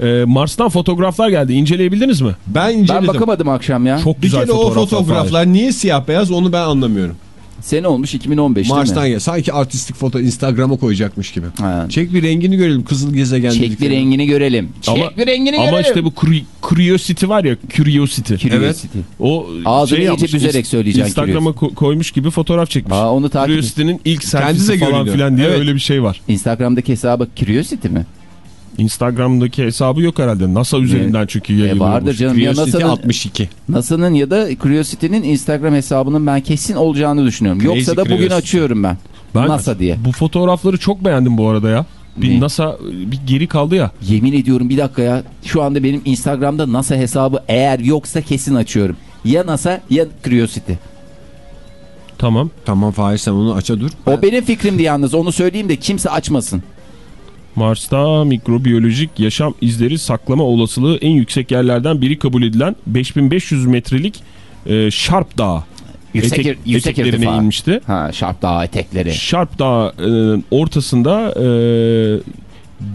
Ee, Mars'tan fotoğraflar geldi. İnceleyebildiniz mi? Ben Ben inceledim. bakamadım akşam ya. Çok bir güzel kere o fotoğraflar. fotoğraflar niye siyah beyaz onu ben anlamıyorum. Sene olmuş 2015 Mars'tan ya sanki artistik foto Instagram'a koyacakmış gibi. Ha. Çek bir rengini görelim kızıl gezegen Çek bir rengini görelim. Çek Ama- bir rengini Ama görelim. işte bu curi- Curiosity var ya Curiosity. Curiosity. O Ağzını iyice yapmış, büzerek söyleyeceksin Instagram'a ko- koymuş gibi fotoğraf çekmiş. Aa, onu. Curiosity'nin ilk selfiesi falan görünüyor. filan diye Evet. öyle bir şey var. Instagram'daki hesabı Curiosity mi? Instagram'daki hesabı yok herhalde. NASA üzerinden çünkü E yayınlanmış. vardır canım. Ya Curiosity NASA'nın 62. NASA'nın ya da Curiosity'nin Instagram hesabının ben kesin olacağını düşünüyorum. Crazy Yoksa da bugün Curiosity. açıyorum ben. Ben NASA diye. Bu fotoğrafları çok beğendim bu arada ya. Bir Ne? NASA bir geri kaldı ya. Yemin ediyorum bir dakika ya. Şu anda benim Instagram'da NASA hesabı eğer yoksa kesin açıyorum. Ya NASA ya Curiosity. Tamam. Tamam Fahir sen onu aça dur. O benim fikrimdi yalnız onu söyleyeyim de kimse açmasın. Mars'ta mikrobiyolojik yaşam izleri saklama olasılığı en yüksek yerlerden biri kabul edilen 5500 metrelik e, Sharp Dağı Yüksek, etek- yüksek eteklerine irtifa. inmişti. Ha Şarp Dağı etekleri. Sharp Dağı'nın ortasında e,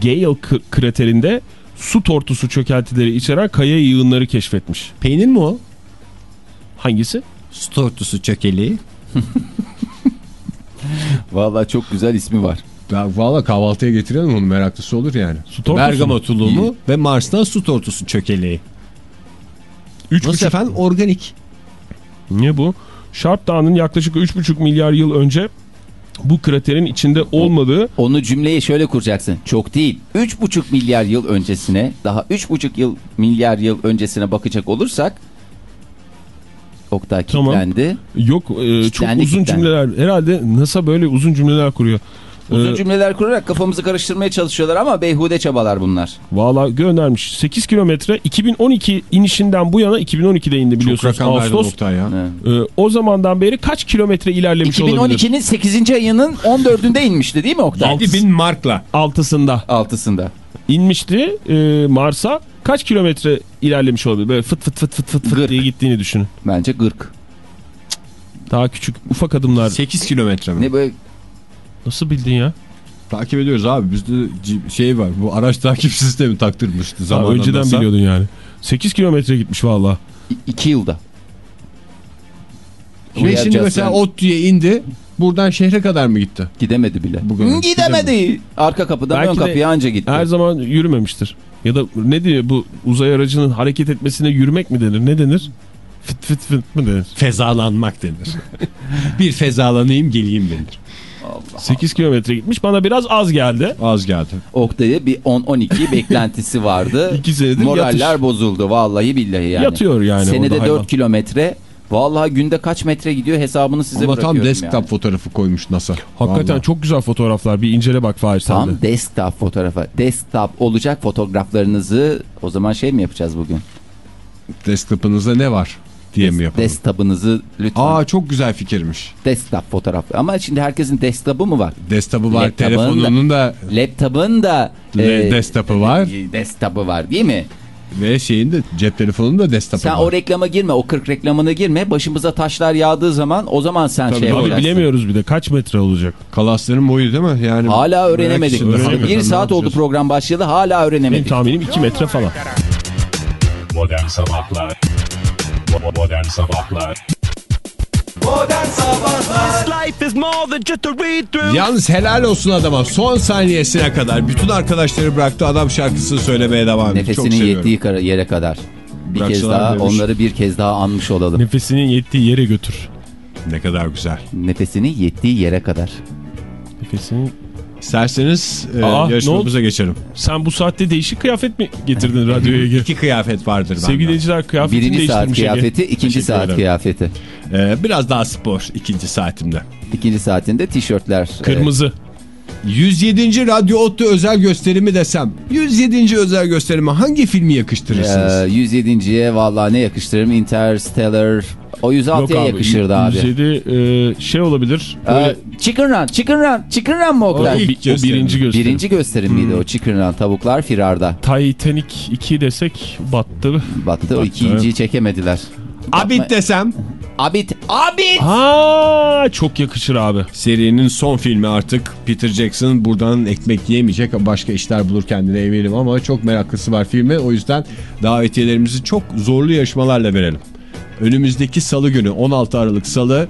Gale kraterinde su tortusu çökeltileri içeren kaya yığınları keşfetmiş. Peynir mi o? Hangisi? Su tortusu çökeliği. Vallahi çok güzel ismi var. Ya valla kahvaltıya getirelim onu meraklısı olur yani. Su tortusu Bergama mu? tulumu ve Mars'tan su tortusu çökeleği. Üç Nasıl buçuk- efendim? Organik. Ne bu? Sharp Dağı'nın yaklaşık 3,5 milyar yıl önce bu kraterin içinde olmadığı Onu cümleyi şöyle kuracaksın. Çok değil. 3,5 milyar yıl öncesine daha 3,5 yıl milyar yıl öncesine bakacak olursak Oktay Tamam. kilitlendi. yok e, çok Kitlendi, uzun kitlendi. cümleler. Herhalde NASA böyle uzun cümleler kuruyor. Uzun Ee, cümleler kurarak kafamızı karıştırmaya çalışıyorlar ama beyhude çabalar bunlar. Valla göndermiş. 8 kilometre 2012 inişinden bu yana 2012'de indi Çok biliyorsunuz rakam verdi Ağustos. Ya. Ee, o zamandan beri kaç kilometre ilerlemiş olabilir? 2012'nin 8. ayının 14'ünde inmişti değil mi Oktay? 7000 markla. Altısında Altısında. inmişti e, Mars'a. Kaç kilometre ilerlemiş olabilir? Böyle fıt fıt fıt fıt fıt, fıt Gırk. diye gittiğini düşünün. Bence 40. Daha küçük ufak adımlar. 8 kilometre mi? Ne böyle Nasıl bildin ya? Takip ediyoruz abi. Bizde şey var. Bu araç takip sistemi taktırmıştı zamanında. önceden NASA. biliyordun yani. 8 kilometre gitmiş valla. 2 yılda. Ve şimdi mesela Justin. ODTÜ'ye indi. Buradan şehre kadar mı gitti? Gidemedi bile. Bu kadar. Gidemedi. Arka kapıdan Belki ön kapıya anca gitti. Her zaman yürümemiştir. Ya da ne diyor bu uzay aracının hareket etmesine yürümek mi denir? Ne denir? Fıt fıt fıt mı denir? Fezalanmak denir. bir fezalanayım geleyim denir. 8 kilometre gitmiş bana biraz az geldi. Az geldi. Oktay'a bir 10-12 beklentisi vardı. İki senedir Moraller yatış. bozuldu vallahi billahi yani. Yatıyor yani Senede orada 4 hayvan. kilometre. Vallahi günde kaç metre gidiyor hesabını size Ama bırakıyorum tam desktop yani. fotoğrafı koymuş NASA. Hakikaten Vallahi. çok güzel fotoğraflar. Bir incele bak Fahir. Tam desktop fotoğrafı. Desktop olacak fotoğraflarınızı o zaman şey mi yapacağız bugün? Desktop'ınızda ne var diye mi yapalım? Desktop'ınızı lütfen. Aa çok güzel fikirmiş. Desktop fotoğraf. Ama şimdi herkesin desktop'u mu var? Desktop'u var, Laptop'un telefonunun da Laptop'un da Le- desktop'u var. e, desktop'u var değil mi? ve şeyin de cep telefonunun da desktop'u Sen var. o reklama girme, o 40 reklamına girme. Başımıza taşlar yağdığı zaman o zaman sen Tabii, şey yapacaksın. bilemiyoruz bir de kaç metre olacak. Kalasların boyu değil mi? Yani Hala öğrenemedik. Öğrenemedik. Bir saat oldu program başladı hala Benim öğrenemedik. tahminim 2 metre falan. Modern Sabahlar Bo- Modern Sabahlar Yalnız helal olsun adama. Son saniyesine kadar bütün arkadaşları bıraktı adam şarkısını söylemeye devam. Çok Nefesinin yettiği yere kadar. Bir kez daha demiş. onları bir kez daha anmış olalım. Nefesinin yettiği yere götür. Ne kadar güzel. Nefesinin yettiği yere kadar. Nefesinin... İsterseniz e, Aa, yarışmamıza geçelim. Sen bu saatte değişik kıyafet mi getirdin radyoya? İki kıyafet vardır bende. Sevgili dinleyiciler kıyafetini Birinci saat değiştirmiş Ege. kıyafeti, ikinci Teşekkür saat ederim. kıyafeti. E, biraz daha spor ikinci saatimde. İkinci saatinde tişörtler. Kırmızı. 107. Radyo Ottu özel gösterimi desem 107. özel gösterime hangi filmi Ee, yakıştırırsınız? 107.ye vallahi ne yakıştırırım? Interstellar. O 106'ya yakışırdı abi. 107 e, şey olabilir. Ee, Böyle, Chicken Run, Chicken Run, Chicken Run mı o, Oktay? ilk bi- o gösterim. birinci gösterim. Birinci gösterim miydi o Chicken Run? Tavuklar firarda. Titanic 2 desek battı. Battı o ikinciyi çekemediler. Abid desem Abit. Abit. Aa çok yakışır abi. Serinin son filmi artık Peter Jackson buradan ekmek yemeyecek başka işler bulur kendine eminim ama çok meraklısı var filmi o yüzden davetiyelerimizi çok zorlu yarışmalarla verelim. Önümüzdeki salı günü 16 Aralık salı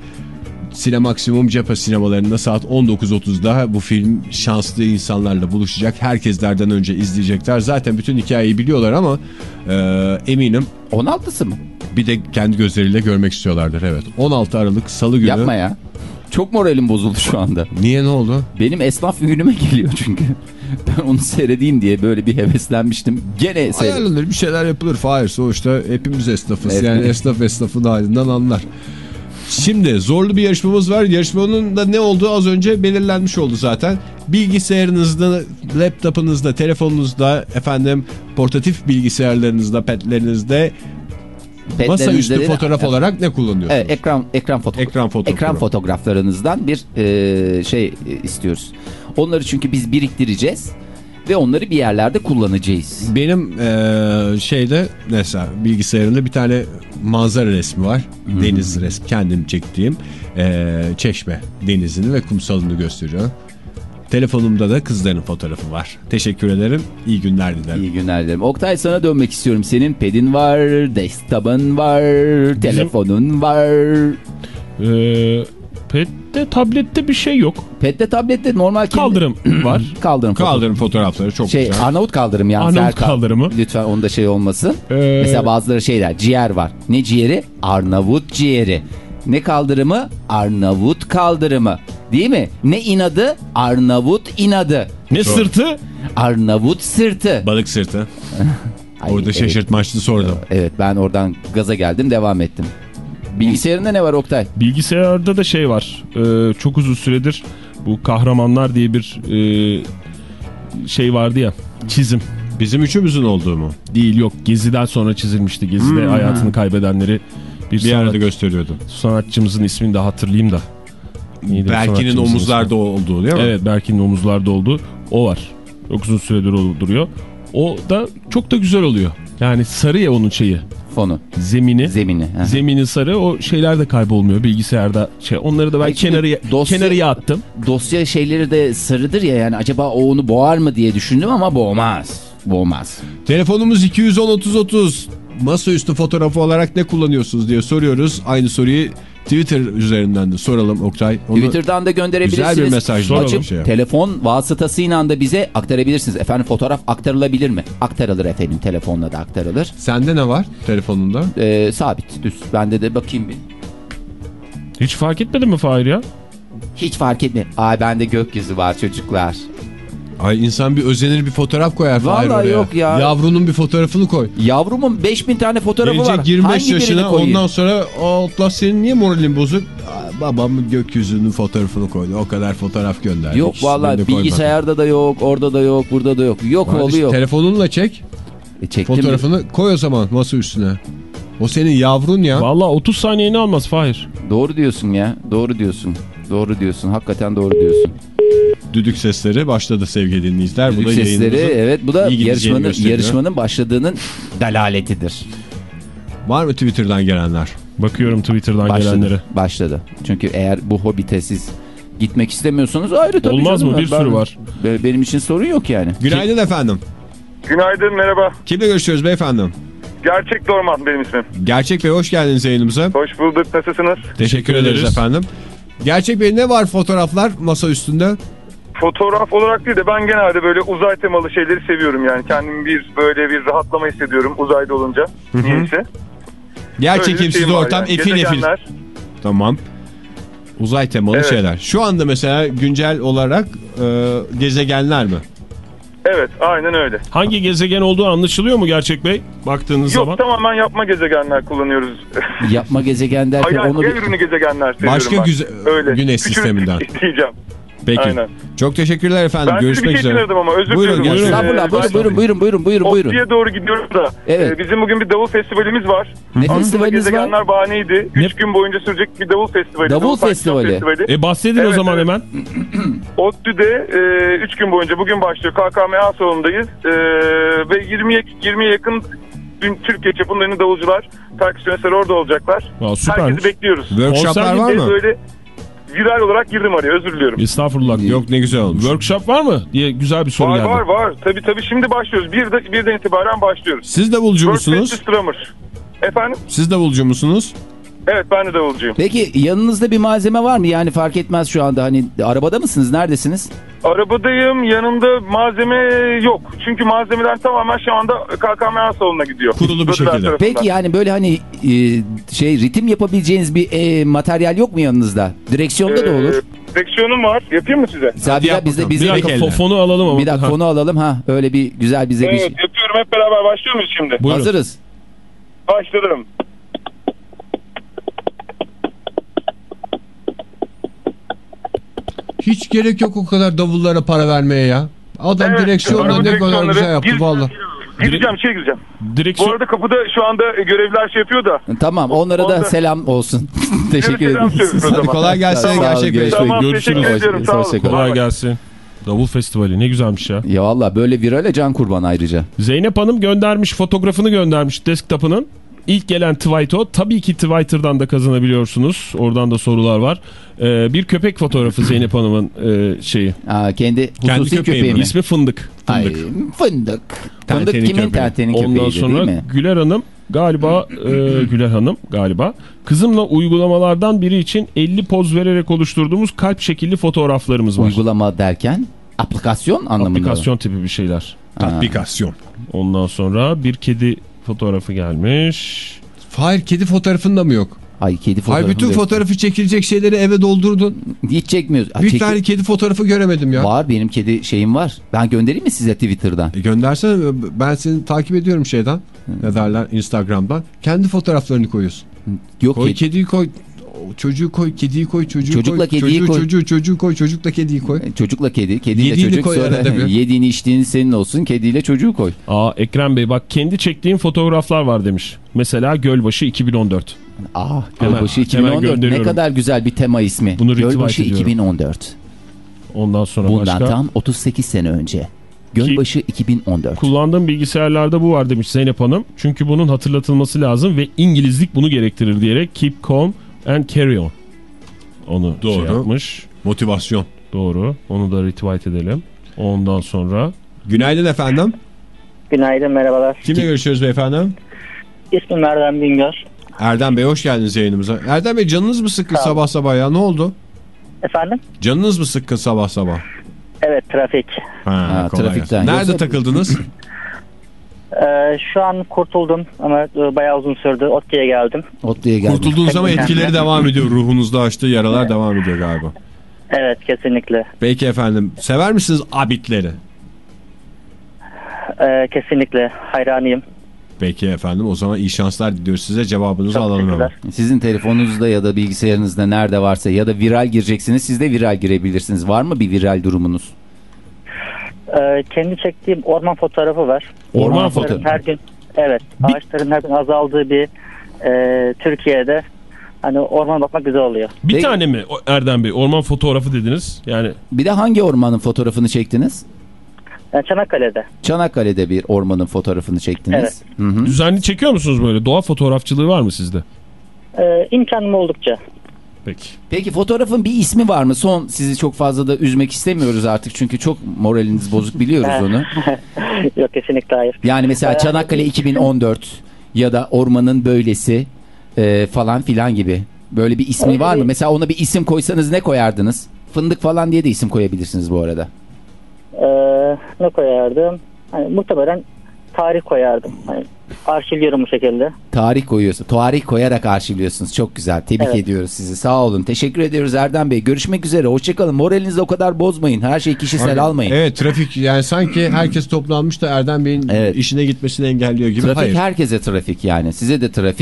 Sinemaksimum Cephe sinemalarında saat 19.30'da bu film şanslı insanlarla buluşacak. Herkeslerden önce izleyecekler. Zaten bütün hikayeyi biliyorlar ama e, eminim 16'sı mı? bir de kendi gözleriyle görmek istiyorlardır. Evet 16 Aralık salı günü. Yapma ya. Çok moralim bozuldu şu anda. Niye ne oldu? Benim esnaf günüme geliyor çünkü. Ben onu seyredeyim diye böyle bir heveslenmiştim. Gene seyred. Ayarlanır bir şeyler yapılır. Fahir sonuçta hepimiz esnafız. Evet. Yani esnaf esnafın halinden anlar. Şimdi zorlu bir yarışmamız var. Yarışmanın da ne olduğu az önce belirlenmiş oldu zaten. Bilgisayarınızda, laptopunuzda, telefonunuzda, efendim portatif bilgisayarlarınızda, petlerinizde masaüstü de- fotoğraf olarak ne kullanıyorsunuz? Evet, ekran ekran foto Ekran fotoğrafı. ekran fotoğraflarınızdan bir e, şey e, istiyoruz. Onları çünkü biz biriktireceğiz ve onları bir yerlerde kullanacağız. Benim eee, şeyde mesela bilgisayarımda bir tane manzara resmi var. Deniz resmi kendim çektiğim eee, çeşme denizini ve kumsalını gösteriyor. Telefonumda da kızların fotoğrafı var. Teşekkür ederim. İyi günler dilerim. İyi günler dilerim. Oktay sana dönmek istiyorum. Senin pedin var, desktop'ın var, telefonun var. Ee, pette tablette bir şey yok. Pedde tablette normal kendi- Kaldırım var. Kaldırım. Kaldırın fotoğrafları çok Şey güzel. Arnavut kaldırım yani. Arnavut Serkan. kaldırımı. Lütfen onda şey olmasın. Ee, Mesela bazıları şeyler ciğer var. Ne ciğeri? Arnavut ciğeri. Ne kaldırımı? Arnavut kaldırımı. Değil mi? Ne inadı? Arnavut inadı. Ne sırtı? Arnavut sırtı. Balık sırtı. Ay, Orada evet. şaşırtmaçlı sordum. Evet ben oradan gaza geldim devam ettim. Bilgisayarında ne var Oktay? Bilgisayarda da şey var. Ee, çok uzun süredir bu kahramanlar diye bir e, şey vardı ya. Çizim. Bizim üçümüzün olduğu mu? Değil yok. Gezi'den sonra çizilmişti. Gezi'de hayatını kaybedenleri bir, Bir sanat- arada gösteriyordu. sanatçımızın ismini de hatırlayayım da. Neydi o Berkin'in omuzlarda ismi? olduğu değil mi? Evet Berkin'in omuzlarda olduğu o var. Çok uzun süredir duruyor. O da çok da güzel oluyor. Yani sarı ya onun şeyi. Fonu. Zemini. Zemini. Aha. Zemini sarı o şeyler de kaybolmuyor bilgisayarda. Şey, onları da ben Ay, şimdi kenarıya, dosya- kenarıya attım. Dosya şeyleri de sarıdır ya yani acaba o onu boğar mı diye düşündüm ama boğmaz. Boğmaz. Telefonumuz 210 30 30. Masaüstü fotoğrafı olarak ne kullanıyorsunuz diye soruyoruz. Aynı soruyu Twitter üzerinden de soralım Oktay. Onu Twitter'dan da gönderebilirsiniz. Güzel bir mesaj. Soralım. Açıp Şey telefon vasıtasıyla da bize aktarabilirsiniz. Efendim fotoğraf aktarılabilir mi? Aktarılır efendim telefonla da aktarılır. Sende ne var telefonunda? Ee, sabit düz. Bende de bakayım bir. Hiç fark etmedin mi Fahir ya? Hiç fark etme. Ay bende gökyüzü var çocuklar. Ay insan bir özenir bir fotoğraf koyar. Oraya. yok ya. Yavrunun bir fotoğrafını koy. Yavrumun 5000 tane fotoğrafı var. Gelecek 25 Hangi yaşına ondan sonra Allah senin niye moralin bozuk? Aa, Babamın gökyüzünün fotoğrafını koydu. O kadar fotoğraf gönderdi. Yok koymadı. bilgisayarda da yok, orada da yok, burada da yok. Yok işte yok. Telefonunla çek E, çektim. fotoğrafını koy o zaman masa üstüne. O senin yavrun ya. Vallahi 30 saniyeni almaz Fahir. Doğru diyorsun ya. Doğru diyorsun. Doğru diyorsun. Hakikaten doğru diyorsun. Düdük sesleri başladı sevgili dinleyiciler. bu Düdük da sesleri evet bu da yarışmanın, gösteriyor. yarışmanın başladığının dalaletidir. Var mı Twitter'dan gelenler? Bakıyorum Twitter'dan Başladı. gelenlere. Başladı. Çünkü eğer bu hobite siz gitmek istemiyorsanız ayrı tabii Olmaz canım. mı? Bir Ben- sürü var. be- Benim için sorun yok yani. Günaydın efendim. Günaydın merhaba. Kimle görüşüyoruz beyefendi? Gerçek Dorman benim ismim. Gerçek Bey hoş geldiniz yayınımıza. Hoş bulduk nasılsınız? Teşekkür ederiz ederiz. efendim. Gerçek Bey ne var fotoğraflar masa üstünde? Fotoğraf olarak değil de ben genelde böyle uzay temalı şeyleri seviyorum yani. Kendimi bir böyle bir rahatlama hissediyorum uzayda olunca. Niyeyse. Yer Öyle bir çekimsiz ortam yani. efil efil. Tamam. Uzay temalı Evet. şeyler. Şu anda mesela güncel olarak e, gezegenler mi? Evet aynen öyle. Hangi gezegen olduğu anlaşılıyor mu Gerçek Bey? Baktığınız Yok zaman. tamamen yapma gezegenler kullanıyoruz. Yapma gezegen derken Hayal onu bir... ürünü gezegenler seviyorum Başka ben. güze- öyle. güneş Küçük sisteminden. diyeceğim. Peki. Aynen. Çok teşekkürler efendim. Ben sizi bir Görüşmek şey üzere. aradım ama özür Buyurun, diliyorum. buyurun. Ee, buyurun ben- buyurun buyurun buyurun buyurun buyurun. Opti'ye doğru gidiyoruz da. Evet. e, bizim bugün bir davul festivalimiz var. Ne Aslında festivaliniz var? gezegenler bahaneydi. 3 gün boyunca sürecek bir davul festivali. Davul saksafon festivali. E bahsedin o Evet, zaman evet. hemen. ODTÜ'de 3 gün boyunca bugün başlıyor. KKMA salonundayız. E, ve 20 20'ye yakın Dün Türkiye çapında ünlü davulcular, perküsyonistler orada olacaklar. Aa, süpermiş. Herkesi bekliyoruz. Workshoplar Konser var mı? böyle viral olarak girdim araya özür diliyorum. Estağfurullah. Yok ne güzel olmuş. Workshop var mı diye güzel bir soru Var geldi. var var. Tabii tabii şimdi başlıyoruz. Bir de, birden itibaren başlıyoruz. Siz davulcu musunuz? Fastest Drummer. Efendim? Siz davulcu musunuz? Evet ben de davulcuyum. Peki yanınızda bir malzeme var mı? Yani fark etmez şu anda hani arabada mısınız? Neredesiniz? Arabadayım yanımda malzeme yok. Çünkü malzemeler tamamen şu anda KKMA salonuna gidiyor. Kurulu bir Ödüller şekilde. tarafından. Peki yani böyle hani e, şey ritim yapabileceğiniz bir e, materyal yok mu yanınızda? Direksiyonda da olur. Ee, Direksiyonum var. Yapayım mı size? Sadece yap bizde bakalım. bize Bir dakika fo- fonu alalım ama. bir dakika Ha, fonu alalım ha. Öyle bir güzel bize bir Evet şey. yapıyorum. Hep beraber başlıyor muyuz şimdi? Buyurun. Hazırız. Başladım. Hiç gerek yok o kadar davullara para vermeye ya. Adam Evet, direksiyonla ne kadar güzel yaptı Bir- valla. Gireceğim şey gireceğim. Bu Direksiyon... arada kapıda şu anda görevliler şey yapıyor da. Tamam onlara da Orada- selam olsun. Teşekkür Hadi zaman. kolay gelsin olun, gerçek görüşmek. Tamam Görüşürüz. teşekkür ediyorum. Sağ olun. Kolay gelsin. Davul Festivali ne güzelmiş ya. Ya valla böyle virale can kurban ayrıca. Zeynep Hanım göndermiş fotoğrafını göndermiş desktop'ının. İlk gelen tweet o. Tabii ki Twitter'dan da kazanabiliyorsunuz. Oradan da sorular var. Ee, bir köpek fotoğrafı Zeynep Hanım'ın e, şeyi. Aa, kendi hususi köpeği köpeği mi? mi? İsmi Fındık. Ay, Fındık. fındık. Tentenin Fındık kimin köpeği. tentenin Ondan köpeğiydi sonra değil mi? Güler Hanım galiba e, Güler Hanım galiba kızımla uygulamalardan biri için 50 poz vererek oluşturduğumuz kalp şekilli fotoğraflarımız var. Uygulama derken aplikasyon anlamında. mı? Aplikasyon tipi bir şeyler. Tatbikasyon. Ondan sonra bir kedi fotoğrafı gelmiş. Fahir kedi fotoğrafında mı yok? Ay kedi fotoğrafı. Hayır bütün fotoğrafı çekilecek şeyleri eve doldurdun. Hiç çekmiyoruz. Bir çeki- tane kedi fotoğrafı göremedim ya. Var benim kedi şeyim var. Ben göndereyim mi size Twitter'dan? E göndersene ben seni takip ediyorum şeyden. Ne derler Instagram'dan. Kendi fotoğraflarını koyuyorsun. Yok Koy kedi. kediyi koy. Çocuğu koy, kediyi koy, çocuğu Çocukla koy. kediyi çocuğu, koy. Çocuğu, çocuğu koy, çocukla kediyi koy. Çocukla kedi, kediyle Yediğini çocuk koy sonra arada bir. yediğini içtiğini senin olsun, kediyle çocuğu koy. Aa Ekrem Bey bak kendi çektiğim fotoğraflar var demiş. Mesela Gölbaşı 2014. Aa, Hemen- Gölbaşı hemen 2014 ne gönderiyorum. kadar güzel bir tema ismi. Bunu Gölbaşı ediyorum. 2014. Ondan sonra Bundan başka. tam 38 sene önce. Gölbaşı 2014. Kullandığım bilgisayarlarda bu var demiş Zeynep Hanım. Çünkü bunun hatırlatılması lazım ve İngilizlik bunu gerektirir diyerek keep calm and carry on. Onu şey Doğru. yapmış. Motivasyon. Doğru. Onu da retweet edelim. Ondan sonra Günaydın efendim. Günaydın merhabalar. Kimle görüşüyoruz beyefendi? İsmim Erdem Bingöl. Erdem Bey hoş geldiniz yayınımıza. Erdem Bey canınız mı sıkkın sabah sabah ya ne oldu? Efendim? Canınız mı sıkkın sabah sabah? Evet trafik. Ha, Ha, trafikten. Nerede Yoksa- takıldınız? Ee, şu an kurtuldum ama e, bayağı uzun sürdü. ODTÜ'ye geldim. Otlu'ya geldim. Kurtulduğunuz ama etkileri devam ediyor. Ruhunuzda açtığı yaralar devam ediyor galiba. Evet kesinlikle. Peki efendim. Sever misiniz abitleri? Ee, kesinlikle hayranıyım. Peki efendim. O zaman iyi şanslar diliyoruz size. Cevabınızı Çok alalım hemen. Sizin telefonunuzda ya da bilgisayarınızda nerede varsa ya da viral gireceksiniz siz de viral girebilirsiniz. Var mı bir viral durumunuz? Ee, kendi çektiğim orman fotoğrafı var. Orman Ağaçların fotoğrafı. Her gün evet ağaçların her gün azaldığı bir e, Türkiye'de hani orman bakmak güzel oluyor. bir Peki. tane mi Erdem Bey orman fotoğrafı dediniz? Yani Bir de hangi ormanın fotoğrafını çektiniz? Yani Çanakkale'de. Çanakkale'de bir ormanın fotoğrafını çektiniz. Evet. Hı hı. düzenli çekiyor musunuz böyle? Doğa fotoğrafçılığı var mı sizde? Ee, imkanım oldukça. Peki. Peki fotoğrafın bir ismi var mı? Son sizi çok fazla da üzmek istemiyoruz artık çünkü çok moraliniz bozuk biliyoruz onu. Yok kesinlikle hayır. Yani mesela Ee, Çanakkale 2014 ya da ormanın böylesi e, falan filan gibi. Böyle bir ismi var mı? Mesela ona bir isim koysanız ne koyardınız? Fındık falan diye de isim koyabilirsiniz bu arada. Ee, ne koyardım? Hani, muhtemelen tarih koyardım. Hani, arşivliyorum bu şekilde. Tarih koyuyorsun. Tarih koyarak arşivliyorsunuz. Çok güzel. Tebrik Evet. ediyoruz sizi. Sağ olun. Teşekkür ediyoruz Erdem Bey. Görüşmek üzere. Hoşçakalın. Moralinizi o kadar bozmayın. Her şeyi kişisel almayın. Evet trafik yani sanki herkes toplanmış da Erdem Bey'in Evet. işine gitmesini engelliyor gibi. Trafik Hayır. herkese trafik yani. Size de trafik.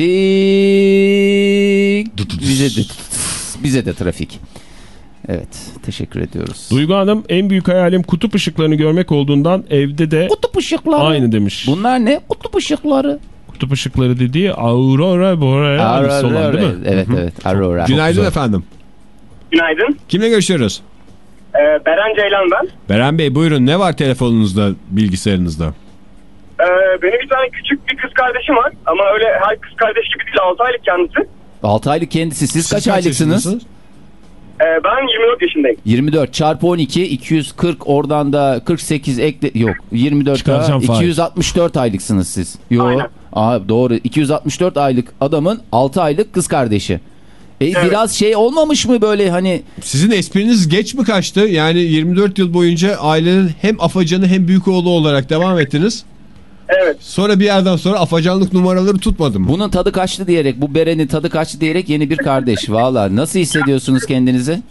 Bize de bize de trafik. Evet. Teşekkür ediyoruz. Duygu Hanım en büyük hayalim kutup ışıklarını görmek olduğundan evde de Kutup ışıkları. aynı demiş. Bunlar ne? Kutup ışıkları. Kutup ışıkları dediği Aurora Borealis olan değil mi? Evet evet. Aurora. Günaydın efendim. Günaydın. Kimle görüşüyoruz? Ee, Beren Ceylan ben. Beren Bey buyurun ne var telefonunuzda bilgisayarınızda? Ee, benim bir tane küçük bir kız kardeşim var. Ama öyle her kız kardeş gibi değil 6 aylık kendisi. 6 aylık kendisi. Siz, kaç aylıksınız? yaşındasınız? Ee, ben 24 yaşındayım. 24 çarpı 12 240 oradan da 48 ekle yok 24 daha Çıkaracağım Fahir. 264 aylıksınız siz. Yok. Aynen. Aa, doğru 264 aylık adamın 6 aylık kız kardeşi. E, Biraz şey olmamış mı böyle hani Sizin espriniz geç mi kaçtı? Yani 24 yıl boyunca ailenin hem afacanı hem büyük oğlu olarak devam ettiniz. Evet. Sonra bir yerden sonra afacanlık numaraları tutmadı mı? bunun tadı kaçtı diyerek bu berenin tadı kaçtı diyerek yeni bir kardeş. Valla nasıl hissediyorsunuz kendinizi?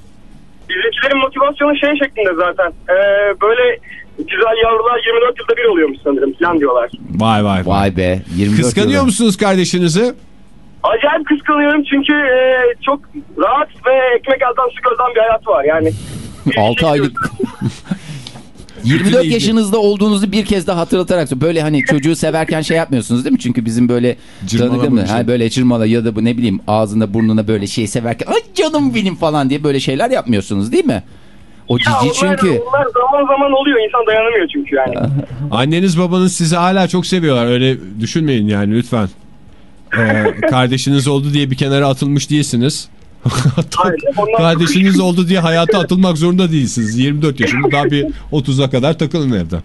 Bizimkilerin motivasyonu şey şeklinde zaten. Ee, böyle güzel yavrular 24 yılda bir oluyormuş sanırım falan diyorlar. Vay vay vay. Vay be 24 Kıskanıyor yılı. musunuz kardeşinizi? Acayip kıskanıyorum çünkü e, çok rahat ve ekmek elden su gölden bir hayatı var. Yani 6 aylık 24 yaşınızda olduğunuzu bir kez daha hatırlatarak böyle hani çocuğu severken şey yapmıyorsunuz değil mi? Çünkü bizim böyle Cırmalama tanıdığım bir şey. ha böyle cırmala ya da bu ne bileyim ağzında burnuna böyle şey severken ay canım benim falan diye böyle şeyler yapmıyorsunuz değil mi? O Ya cici onlar, çünkü. onlar zaman zaman oluyor insan dayanamıyor çünkü yani. Anneniz babanız sizi hala çok seviyorlar. Öyle düşünmeyin yani lütfen. Ee, kardeşiniz oldu diye bir kenara atılmış değilsiniz. Kardeşiniz oldu diye hayata atılmak zorunda değilsiniz. 24 yaşında daha bir 30'a kadar takılın evde.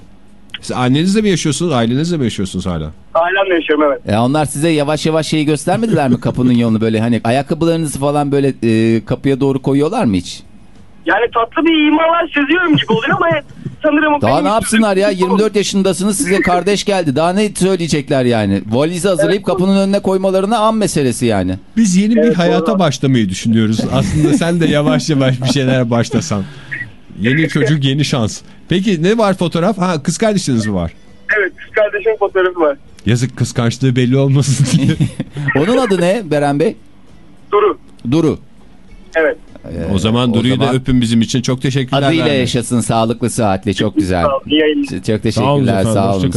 Siz annenizle mi yaşıyorsunuz, ailenizle mi yaşıyorsunuz hala? Ailemle yaşıyorum evet. E onlar size yavaş yavaş şeyi göstermediler mi kapının yolunu böyle hani ayakkabılarınızı falan böyle e, kapıya doğru koyuyorlar mı hiç? Yani tatlı bir imalar seziyorum gibi oluyor ama sanırım... o Daha ne yapsınlar ya çocuğum- 24 yaşındasınız size kardeş geldi daha ne söyleyecekler yani valizi hazırlayıp kapının önüne koymalarına an meselesi yani. Biz yeni bir Evet, hayata doğru. başlamayı düşünüyoruz. Aslında sen de yavaş yavaş bir şeyler başlasan. Yeni çocuk yeni şans. Peki ne var fotoğraf? Ha kız kardeşiniz mi var? Evet kız kardeşimin fotoğrafı var. Yazık kıskançlığı belli olmasın diye. Onun adı ne Beren Bey? Duru. Duru. Evet. O zaman o Duru'yu zaman da öpün bizim için. Çok teşekkürler. Adıyla Bey. yaşasın sağlıklı sıhhatli çok güzel. Çok Sağ olun teşekkürler sağ olun.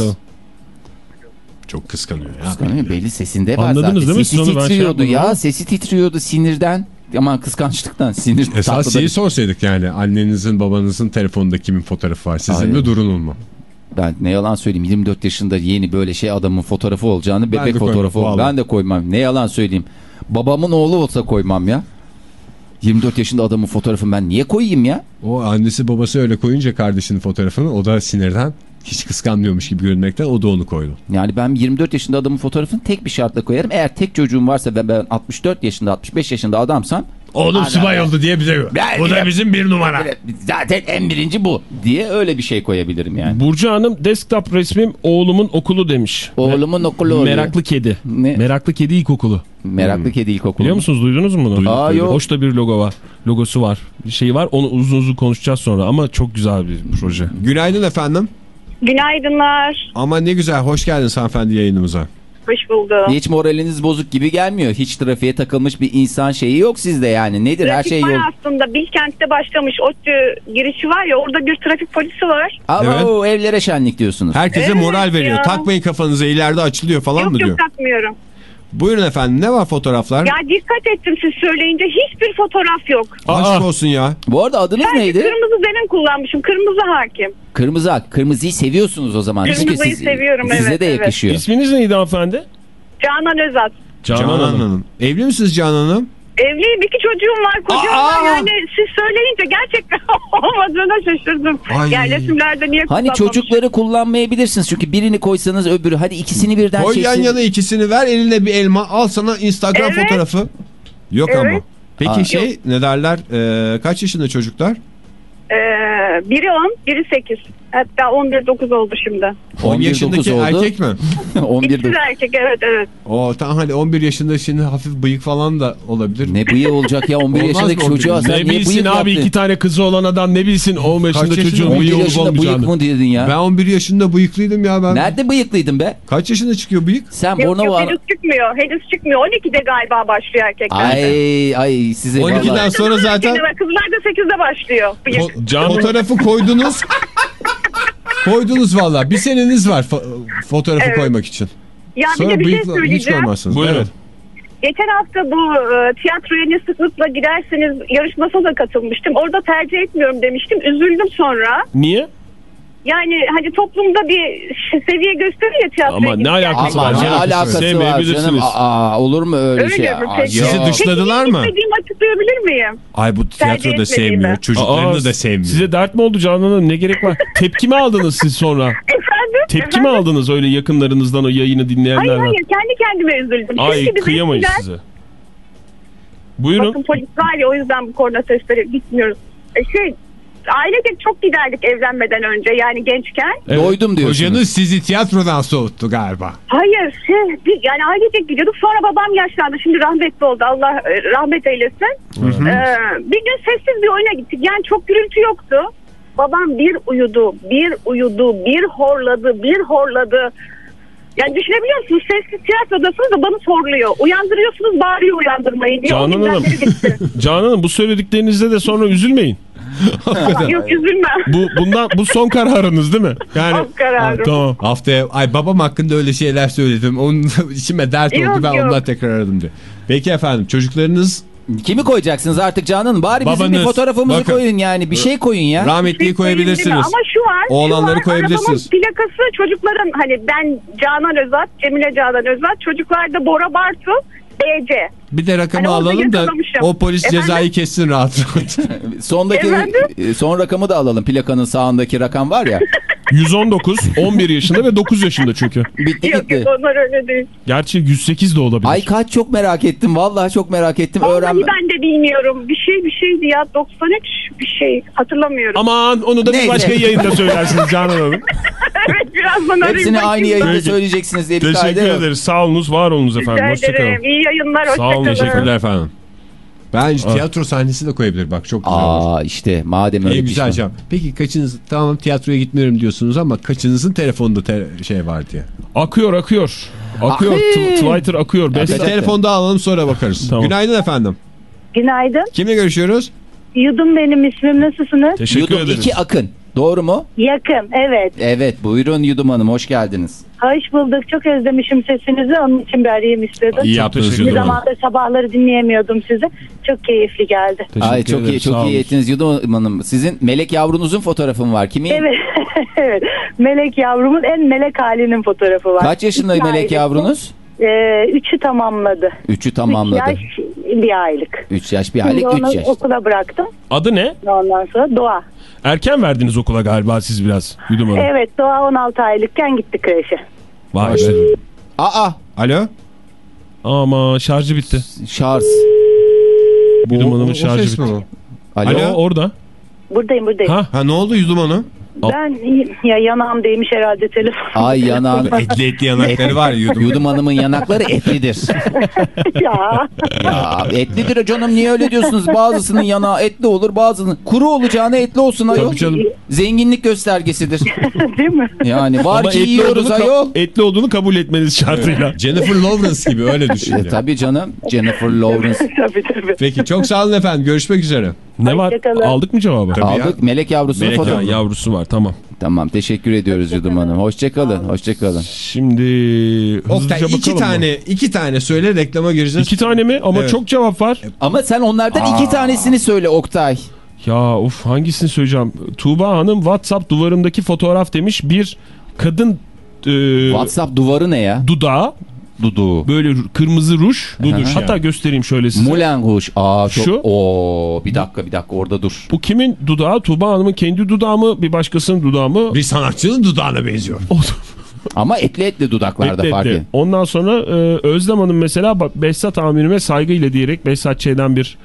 Çok kıskanıyor ya. Kıskanıyor, belli sesinde var Anladınız zaten. değil mi? Sesi şey titriyordu yapmadım ya sesi titriyordu sinirden. Aman kıskançlıktan sinir. Esas şeyi sorsaydık yani annenizin babanızın telefonunda kimin fotoğrafı var? Sizin Hayır. mi Duru'nun mu? Ben ne yalan söyleyeyim 24 yaşında yeni böyle şey adamın fotoğrafı olacağını bebek koymam, fotoğrafı vallahi. Ben de koymam. Ne yalan söyleyeyim. Babamın oğlu olsa koymam ya. 24 yaşında adamın fotoğrafını ben niye koyayım ya? O annesi babası öyle koyunca kardeşinin fotoğrafını o da sinirden hiç kıskanmıyormuş gibi görünmekten o da onu koydu. Yani ben 24 yaşında adamın fotoğrafını tek bir şartla koyarım. Eğer tek çocuğum varsa ve ben 64 yaşında 65 yaşında adamsam Oğlum subay oldu diye bize Bu da bizim bir numara. zaten en birinci bu diye öyle bir şey koyabilirim yani. Burcu Hanım desktop resmim oğlumun okulu demiş. Oğlumun okulu oluyor. Meraklı kedi. Ne? Meraklı kedi ilkokulu. Meraklı kedi ilkokulu. Biliyor musunuz duydunuz mu bunu? Aa, yok. Hoş da bir logo var. Logosu var. Bir şey var. Onu uzun uzun konuşacağız sonra ama çok güzel bir proje. Günaydın efendim. Günaydınlar. Ama ne güzel hoş geldiniz hanımefendi yayınımıza. Hoş buldum. Hiç moraliniz bozuk gibi gelmiyor. Hiç trafiğe takılmış bir insan şeyi yok sizde yani. Nedir her Trafik şey var yol. aslında. Bilkent'te başlamış. ODTÜ girişi var ya orada bir trafik polisi var. Ama Evet. o evlere şenlik diyorsunuz. Herkese Evet moral veriyor. ya. Takmayın kafanıza ileride açılıyor falan yok mı diyor? yok takmıyorum. Buyurun efendim ne var fotoğraflar? Ya dikkat ettim siz söyleyince hiçbir fotoğraf yok. Aşk olsun ya. Bu arada adınız Sadece neydi? kırmızı zemin kullanmışım. Kırmızı hakim. Kırmızı ak. Kırmızıyı seviyorsunuz o zaman. Kırmızıyı Çünkü siz- seviyorum, Size evet, de evet. yakışıyor. İsminiz neydi hanımefendi? Canan Özat. Canan, Canan Hanım. Hanım. Evli misiniz Canan Hanım? Evliyim. iki çocuğum var. Kocam Aa! var. Yani siz söyleyince gerçekten olmadığına şaşırdım. Ay. Yani resimlerde niye Hani çocukları kullanmayabilirsiniz. Çünkü birini koysanız öbürü. Hadi ikisini birden Koy yan yana ikisini ver eline bir elma al sana Instagram Evet. fotoğrafı. Yok Evet. ama. Peki Aa. şey ne derler e, kaç yaşında çocuklar? Ee, biri 10, biri 8. Hatta 11-9 oldu şimdi. 10 11 yaşındaki 9 oldu. erkek mi? 11 İkisi de erkek evet evet. O tamam hani 11 yaşında şimdi hafif bıyık falan da olabilir. Ne bıyığı olacak ya 11 Olmaz yaşındaki mı çocuğa sen Ne niye bilsin bıyık abi yaptın? iki tane kızı olan adam ne bilsin 10 yaşında yaşında? çocuğun 11 bıyığı olup yaşında bıyık olmayacağını. mı dedin ya? Ben 11 yaşında bıyıklıydım ya ben. Nerede bıyıklıydın be? Kaç yaşında çıkıyor bıyık? Sen Yok Bornova... yok henüz çıkmıyor. Henüz çıkmıyor. 12'de galiba başlıyor erkeklerde. Ay ay size 12'den vallahi- sonra zaten Kızlar da 8'de başlıyor. Bıyık. Canan- fotoğrafı koydunuz. koydunuz valla. Bir seneniz var fo- fotoğrafı Evet. koymak için. Ya bir Sonra de bir şey bıyıkla hiç söyleyeceğim. koymazsınız. Buyurun. Evet. Geçen hafta bu e, tiyatroya ne sıklıkla giderseniz yarışmasına da katılmıştım. Orada tercih etmiyorum demiştim. Üzüldüm sonra. Niye? Yani hani toplumda bir seviye gösteriyor tiyatroya Ama ne alakası Ama var ne canım? alakası var Sevmeyebilirsiniz. canım? Aa, olur mu öyle, Öyle şey? mi Aa, peki? yok. Sizi dışladılar mı? Gitmediğimi açıklayabilir miyim? Ay bu tiyatro da sevmiyor. Çocuklarını Aa, da sevmiyor. Size dert mi oldu Canan Hanım? Ne gerek var? Tepki mi aldınız siz sonra? Efendim? Tepki mi aldınız öyle yakınlarınızdan o yayını Hayır dinleyenlerden? hayır kendi kendime üzüldüm. Ay Çünkü kıyamayız eskiden- size. Buyurun. Bakın polis var ya o yüzden bu korna sesleri gitmiyoruz. E şey ailecek çok giderdik evlenmeden önce yani gençken. Evet. Doydum diyorsunuz. Kocanız sizi tiyatrodan soğuttu galiba. Hayır şey biz yani ailecek gidiyorduk sonra babam yaşlandı şimdi rahmetli oldu Allah e, rahmet eylesin. Ee, bir gün sessiz bir oyuna gittik yani çok gürültü yoktu. Babam bir uyudu, bir uyudu, bir horladı, bir horladı. Yani düşünebiliyor musunuz? Sessiz tiyatrodasınız da bana soruluyor. Uyandırıyorsunuz bağırıyor uyandırmayın diye. Canan Hanım. Canan Hanım bu söylediklerinizde de sonra üzülmeyin. Yok üzülmem. Bu bundan bu son kararınız değil mi? Yani Son kararım. Tamam. Haftaya ay babam hakkında öyle şeyler söyledim. Onun içime dert Yok, oldu ben yok. ondan tekrar aradım diye. Peki efendim çocuklarınız Kimi koyacaksınız artık Canan'ın? Bari bizim bir Babanız, fotoğrafımızı bakın. koyun yani. Bir şey koyun ya. rahmetliyi koyabilirsiniz. Ama şu var. Oğlanları şu var, koyabilirsiniz. Plakası çocukların hani ben Canan Özat, Cemile Canan Özat, çocuklar da Bora Bartu, BC. Bir de rakamı Hani alalım da o polis Efendim? cezayı kessin rahat rahat. Sondaki Efendim? e, son rakamı da alalım. Plakanın sağındaki rakam var ya. 119, 11 yaşında ve 9 yaşında çünkü. Bitti Yok gitti. yok onlar öyle değil. Gerçi 108 de olabilir. Ay kaç çok merak ettim. Vallahi çok merak ettim. Vallahi Öğrenme. ben de bilmiyorum. Bir şey bir şeydi ya 93 bir şey hatırlamıyorum. Aman onu da bir Neyse. başka yayında söylersiniz Canan Hanım. evet birazdan arayayım. Hepsini aynı yayında Peki. söyleyeceksiniz diye bir Teşekkür ederiz. Sağ olunuz, var olunuz efendim. Rica Hoşçakalın. ederim. İyi yayınlar. Sağ olun. Teşekkürler efendim. Bence tiyatro sahnesi de koyabilir bak çok güzel olur. Aa işte madem öyle En bir güzel şey. cam. Peki kaçınız tamam tiyatroya gitmiyorum diyorsunuz ama kaçınızın telefonda te- şey var diye. Akıyor, akıyor. Akıyor. Twitter akıyor. Bir Beş Hakikaten. telefonda alalım sonra bakarız. Tamam. Günaydın efendim. Günaydın. Kimle görüşüyoruz? Yudum benim ismim. Nasılsınız? Teşekkür Yudum ederiz. iki akın. Doğru mu? Yakın. Evet. Evet buyurun Yudum Hanım hoş geldiniz. Hoş bulduk. Çok özlemişim sesinizi. Onun için bir arayayım istedim. İyi yaptınız Yudum Hanım. zamandır sabahları dinleyemiyordum sizi. Çok keyifli geldi. Teşekkür Ay çok iyi ederiz, sağ çok iyi ettiniz Yudum Hanım. Sizin melek yavrunuzun fotoğrafı mı var? Kimin? Evet. evet. Melek yavrumun en melek halinin fotoğrafı var. Kaç yaşında İki melek aylık. yavrunuz? Ee, üçü tamamladı. Üçü tamamladı. Üç yaş bir aylık. Üç yaş bir aylık onu üç yaş. okula bıraktım. Adı ne? Ondan sonra Doğa. Erken verdiniz okula galiba siz biraz. Yudum Hanım. Evet Doğa 16 aylıkken gitti kreşe. Vay be. Aa Alo? Ama şarjı bitti. şarj. Yudum Hanım'ın şarjı bitti. Alo. Alo orada. Buradayım buradayım. Ha Ha ne oldu Yudum Hanım? Ben ya yanağım değmiş herhalde telefon. Ay yanağın. Etli etli yanakları var Yudum. Yudum Hanım'ın yanakları etlidir. ya. ya etlidir canım niye öyle diyorsunuz? Bazısının yanağı etli olur bazısının kuru olacağına etli olsun ayol. Tabii canım. Zenginlik göstergesidir. Değil mi? Yani var Ama ki etli yiyoruz ayol. etli olduğunu kabul etmeniz şartıyla. Jennifer Lawrence gibi öyle. E, ya. tabii canım Jennifer Lawrence. tabii tabii. Peki çok sağ olun efendim. Görüşmek üzere. Ne var? Aldık mı cevabı? Aldık melek yavrusunun Melek fotoğrafı. yavrusu var tamam. Tamam teşekkür ediyoruz Yudum Hanım. Hoşçakalın. Hoşçakalın. Şimdi hızlıca Oktay bakalım iki mı? tane iki tane söyle reklama gireceğiz. İki tane mi? Ama Evet. çok cevap var. Ama sen onlardan iki tanesini söyle Oktay. Ya of hangisini söyleyeceğim? Tuğba Hanım WhatsApp duvarımdaki fotoğraf demiş. Bir kadın e, WhatsApp duvarı ne ya? dudağı Dudu. böyle kırmızı ruj. Duduş Hatta göstereyim şöyle size. Moulin Rouge. Aa çok. Şu? Oo bir dakika bir dakika orada dur. Bu kimin dudağı? Tuğba Hanım'ın kendi dudağı mı? Bir başkasının dudağı mı? Bir sanatçının dudağına benziyor. Ama etli etli dudaklarda Etli fark etli. et. Ondan sonra e, Özlem Hanım mesela bak, Behzat amirime saygıyla diyerek Behzat Ç'den bir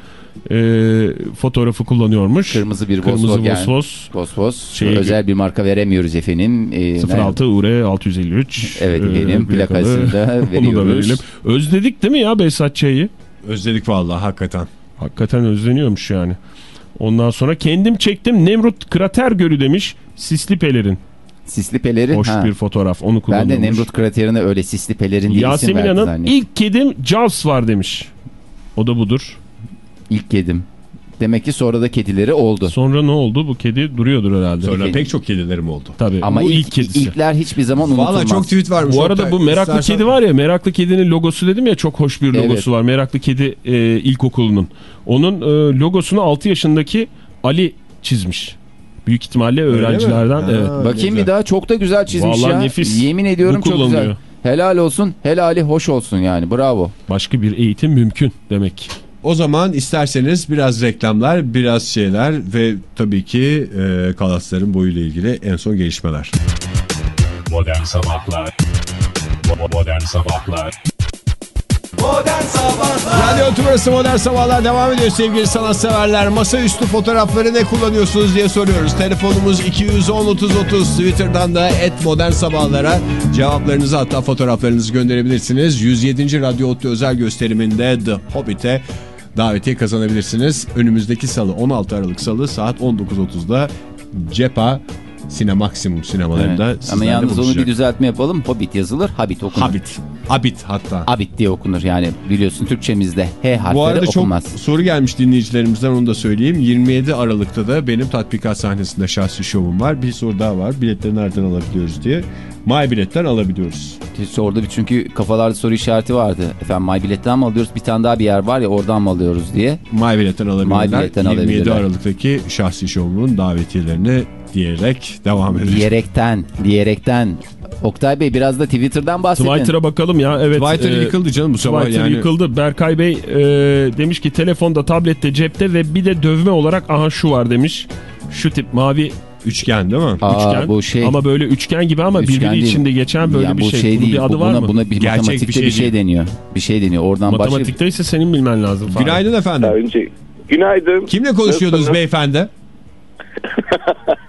e, fotoğrafı kullanıyormuş. Kırmızı bir Kırmızı Volkswagen. Vosvos. Vosvos. Şey- Özel bir marka veremiyoruz efendim. Ee, 06 UR 653. Evet, benim plakalı. plakasını da Onu da veriyoruz. verelim. Özledik değil mi ya Behzat Ç'yi? Özledik vallahi hakikaten. Hakikaten özleniyormuş yani. Ondan sonra kendim çektim Nemrut krater gölü demiş. Sisli pelerin. Sisli pelerin. Hoş ha. bir fotoğraf. Onu Ben kullanıyormuş. de Nemrut kraterine öyle sisli pelerin diye isim Yasemin verdi Hanım zannettim. ilk kedim Jaws var demiş. O da budur. İlk kedim. Demek ki sonra da kedileri oldu. Sonra ne oldu? Bu kedi duruyordur herhalde. Sonra Peki. pek çok kedilerim oldu. Tabii. Ama bu ilk, ilk kedisi. ilkler hiçbir zaman unutulmaz. Valla çok tweet varmış. Bu arada Oktay. bu meraklı İstersen- kedi var ya meraklı kedinin logosu dedim ya çok hoş bir Evet. logosu var. Meraklı kedi e, ilkokulunun. Onun e, logosunu 6 yaşındaki Ali çizmiş. Büyük ihtimalle öğrencilerden. Ha, Evet. Bakayım bir daha çok da güzel çizmiş Vallahi ya. nefis. Yemin ediyorum çok güzel. Helal olsun, helali hoş olsun yani bravo. Başka bir eğitim mümkün demek. O zaman isterseniz biraz reklamlar, biraz şeyler ve tabii ki e, kalasların boyuyla ilgili en son gelişmeler. Modern Sabahlar Bo- Modern Sabahlar Radyo Tümrüsü Modern Sabahlar devam ediyor sevgili sanatseverler. Masaüstü fotoğrafları ne kullanıyorsunuz diye soruyoruz. Telefonumuz 210-30-30 Twitter'dan da et Modern Sabahlara cevaplarınızı hatta fotoğraflarınızı gönderebilirsiniz. 107. Radyo Otlu özel gösteriminde The Hobbit'e davetiye kazanabilirsiniz. Önümüzdeki salı 16 Aralık salı saat 19.30'da Cepa Sinemaksimum sinemalarında Evet. Ama yalnız onu bir düzeltme yapalım. Hobbit yazılır, Habit okunur. Habit. Habit hatta. Habit diye okunur yani biliyorsun Türkçemizde H harfleri Bu arada okunmaz. çok soru gelmiş dinleyicilerimizden onu da söyleyeyim. 27 Aralık'ta da benim tatbikat sahnesinde şahsi şovum var. Bir soru daha var. Biletleri nereden alabiliyoruz diye. My biletten alabiliyoruz. İşte Orada bir çünkü kafalarda soru işareti vardı. Efendim My Bilet'ten mi alıyoruz? Bir tane daha bir yer var ya oradan mı alıyoruz diye. My biletten alabilirler. My Bilet'ten 27 alabilirler. Aralık'taki şahsi şovumun davetiyelerini diyerek devam edeceğiz. Diyerekten, diyerekten. Oktay Bey biraz da Twitter'dan bahsedin. Twitter'a bakalım ya. Evet. Twitter e, yıkıldı canım bu sabah Twitter yani. yıkıldı. Berkay Bey e, demiş ki telefonda, tablette, cepte ve bir de dövme olarak aha şu var demiş. Şu tip mavi Üçgen değil mi? Aa, üçgen. bu şey. Ama böyle üçgen gibi ama Üçgen birbiri değil. içinde geçen böyle Yani bir bu şey. şey Bunun değil. bir adı bu var buna, mı? buna bir Gerçek bir matematikte şey bir şey, değil. deniyor. Bir şey deniyor. Oradan başka Matematikte ise senin bilmen lazım. Fahri. Günaydın efendim. Önce günaydın. Kimle konuşuyordunuz Nasılsınız? beyefendi?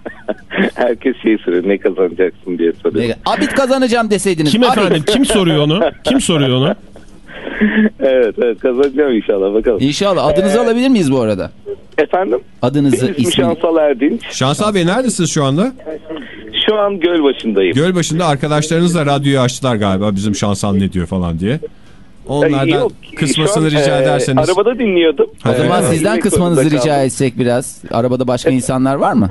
Herkes şey soruyor ne kazanacaksın diye soruyor. Abit kazanacağım deseydiniz. Kim Abit. efendim? Kim soruyor onu? Kim soruyor onu? evet evet kazanacağım inşallah bakalım. İnşallah. Adınızı alabilir miyiz bu arada? Efendim? Adınızı, Benim ismini. Şansal Erdinç. Şansal Bey neredesiniz şu anda? Şu an Gölbaşı'ndayım. Gölbaşı'nda arkadaşlarınız da radyoyu açtılar galiba bizim Şansal ne diyor falan diye. Onlardan Yok, kısmasını an, rica e, ederseniz. Arabada dinliyordum. O zaman Evet. sizden kısmanızı rica etsek biraz. Arabada başka insanlar var mı?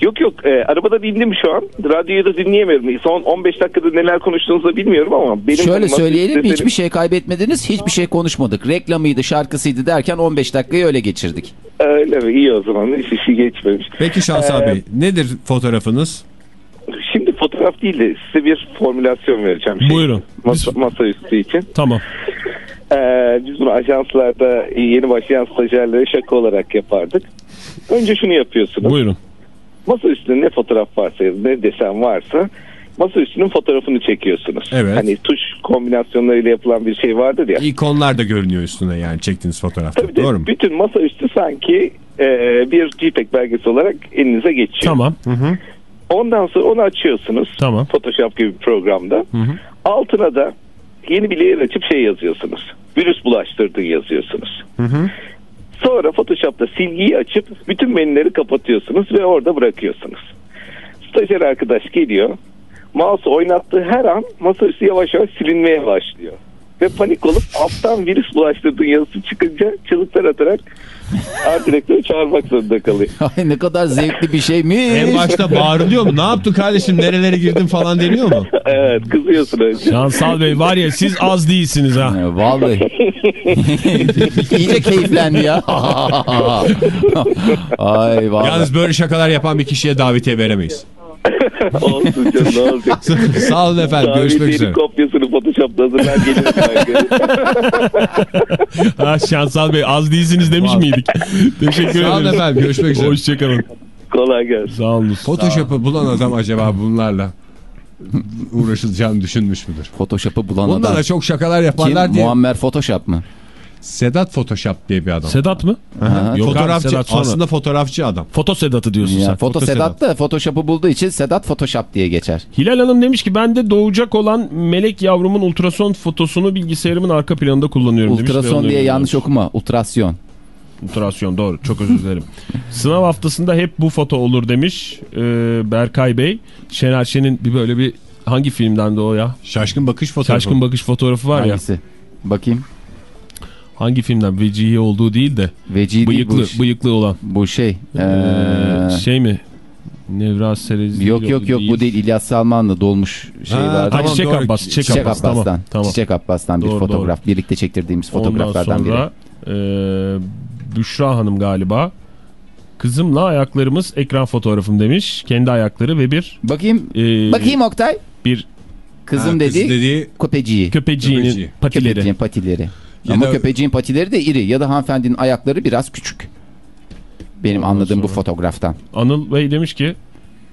Yok yok e, arabada dinledim şu an. Radyoyu da dinleyemiyorum. Son 15 dakikada neler konuştuğunuzu da bilmiyorum ama benim Şöyle söyleyelim isteseniz- hiçbir şey kaybetmediniz. Hiçbir şey konuşmadık. Reklamıydı, şarkısıydı derken 15 dakikayı öyle geçirdik. Öyle mi? İyi o zaman. Hiç işi geçmemiş. Peki Şansal Ee, Bey nedir fotoğrafınız? Şimdi fotoğraf değil de size bir formülasyon vereceğim. Şey, Buyurun. Masa, masaüstü için. Tamam. Ee, biz bunu ajanslarda yeni başlayan stajyerlere şaka olarak yapardık. Önce şunu yapıyorsunuz. Buyurun. Masa üstünde ne fotoğraf varsa ne desen varsa masa üstünün fotoğrafını çekiyorsunuz. Evet. Hani tuş kombinasyonlarıyla yapılan bir şey vardır ya. İkonlar da görünüyor üstüne yani çektiğiniz fotoğrafta. Tabii Doğru mu? bütün masa üstü sanki e, bir JPEG belgesi olarak elinize geçiyor. Tamam. Ondan sonra onu açıyorsunuz. Tamam. Photoshop gibi bir programda. Altına da yeni bir layer açıp şey yazıyorsunuz. Virüs bulaştırdın yazıyorsunuz. Sonra Photoshop'ta silgiyi açıp bütün menüleri kapatıyorsunuz ve orada bırakıyorsunuz. Stajyer arkadaş geliyor. Mouse oynattığı her an masaüstü yavaş yavaş silinmeye başlıyor. Ve panik olup alttan virüs bulaştırdığın yazısı çıkınca çığlıklar atarak art direktörü çağırmak zorunda kalıyor. Ay ne kadar zevkli bir şeymiş. En başta bağırılıyor mu? Ne yaptın kardeşim nerelere girdin falan deniyor mu? evet kızıyorsun önce. Şansal Bey var ya siz az değilsiniz ha. Vallahi. İyice keyiflendi ya. Ay vallahi. Yalnız böyle şakalar yapan bir kişiye davetiye veremeyiz. Olsun canım ne olacak. Sağ olun efendim görüşmek üzere. kopyasını Photoshop'ta hazırlar gelirim ha Şansal Bey az değilsiniz demiş miydik? Teşekkür Sağ olun efendim görüşmek üzere. Hoşçakalın. Kolay gelsin. Sağ olun. Photoshop'ı bulan adam acaba bunlarla uğraşılacağını düşünmüş müdür? Photoshop'ı bulan Bunlarla adam. çok şakalar Kim? yaparlar diye. Muammer Photoshop mı? Sedat Photoshop diye bir adam. Sedat mı? Yok abi, fotoğrafçı, Sedat sonra. aslında fotoğrafçı adam. Foto Sedat'ı diyorsun Ya, sen. foto Foto Sedat da Photoshop'u bulduğu için Sedat Photoshop diye geçer. Hilal Hanım demiş ki ben de doğacak olan melek yavrumun ultrason fotosunu bilgisayarımın arka planında kullanıyorum demiş. ve Ultrason diye yanlış okuma. Ultrasyon. Ultrasyon doğru çok özür dilerim. Sınav haftasında hep bu foto olur demiş ee, Berkay Bey. Şener Şen'in bir böyle bir hangi filmden de o ya? Şaşkın bakış fotoğrafı. Şaşkın bakış fotoğrafı var ya. Hangisi? Bakayım. Hangi filmden? Vecihi olduğu değil de Veci değil bıyıklı, bu. bıyıklı olan. Bu şey. Ee, ee, şey mi? Nevraz Serezli. yok yok yok bu değil. İlyas Salman'la dolmuş şey Ha, vardı. Tamam, Çiçek doğru. Abbas. Çiçek, Çiçek Abbas. Abbas'tan. Tamam, tamam. Çiçek Abbas'tan bir Doğru, fotoğraf. Birlikte çektirdiğimiz Ondan fotoğraflardan biri. sonra e, Büşra Hanım galiba. Kızımla ayaklarımız ekran fotoğrafım demiş. Kendi ayakları ve bir... Bakayım. e, Bakayım Oktay. Bir Kızım Ha, kız dedi. dediği Köpeciği. köpeciğinin Köpeciği. patileri. Köpeciğin patileri. Ya Ama da- köpeciğin patileri de iri ya da hanımefendinin ayakları biraz küçük. Benim anladığım bu fotoğraftan. Anıl Bey demiş ki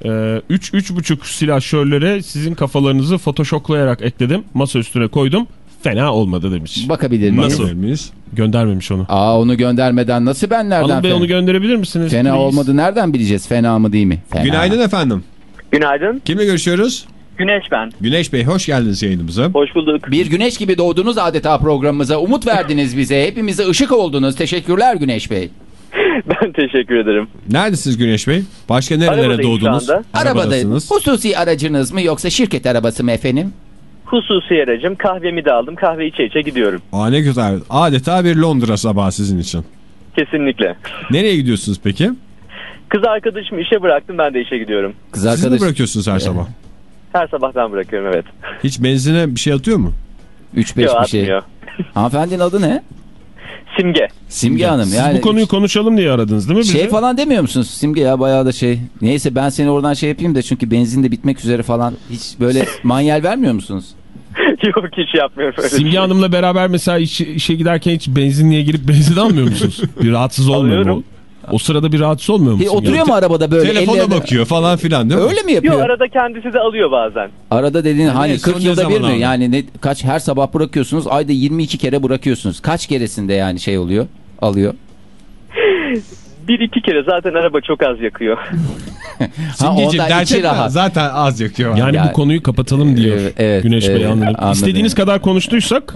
3-3,5 silahşörlere sizin kafalarınızı photoshoplayarak ekledim. Masa üstüne koydum. Fena olmadı demiş. Bakabilir miyiz? Nasıl? miyiz? Göndermemiş onu. Aa onu göndermeden nasıl ben nereden? Anıl Bey fena, onu gönderebilir misiniz? fena please? olmadı nereden bileceğiz? Fena mı değil mi? Fena. Günaydın efendim. Günaydın. Kimle görüşüyoruz? Güneş ben. Güneş Bey hoş geldiniz yayınımıza. Hoş bulduk. Bir güneş gibi doğdunuz adeta programımıza. Umut verdiniz bize. Hepimize ışık oldunuz. Teşekkürler Güneş Bey. Ben teşekkür ederim. Neredesiniz Güneş Bey? Başka nerelere Arabadayım doğdunuz? anda. Arabada Arabadasınız. hususi aracınız mı yoksa şirket arabası mı efendim? Hususi aracım. Kahvemi de aldım. Kahve içe içe gidiyorum. Aa ne güzel. Adeta bir Londra sabahı sizin için. Kesinlikle. Nereye gidiyorsunuz peki? Kız arkadaşımı işe bıraktım. Ben de işe gidiyorum. Kız Siz mi arkadaş bırakıyorsunuz her sabah? Her sabah ben bırakıyorum evet. Hiç benzine bir şey atıyor mu? 3-5 Yok bir şey. Hanımefendinin adı ne? Simge. Simge Hanım. Siz Yani bu konuyu konuşalım diye aradınız değil mi bizi? Şey falan demiyor musunuz? Simge ya bayağı da şey. Neyse ben seni oradan şey yapayım da çünkü benzin de bitmek üzere falan. Hiç böyle manyel vermiyor musunuz? Yok hiç yapmıyorum öyle. Simge şey. Hanım'la beraber mesela iş- işe giderken hiç benzinliğe girip benzin almıyor musunuz? Bir rahatsız olmuyor mu? O, sırada bir rahatsız olmuyor mu? He, Simge oturuyor Hanım? mu arabada böyle? Telefona ellerine- bakıyor falan filan değil mi? Öyle mi yapıyor? Yok arada kendisi de alıyor bazen. Arada dediğin hani neyse, 40 o ne yılda bir mi? abi? Yani ne, kaç her sabah bırakıyorsunuz ayda 22 kere bırakıyorsunuz. Kaç keresinde yani şey oluyor? Alıyor. Bir iki kere zaten araba çok az yakıyor. Ha, Simgeciğim ondan içi rahat. Zaten az yakıyor. Yani Yani- bu konuyu kapatalım diyor Evet, evet, Güneş Bey evet, anladım. anladım. İstediğiniz kadar konuştuysak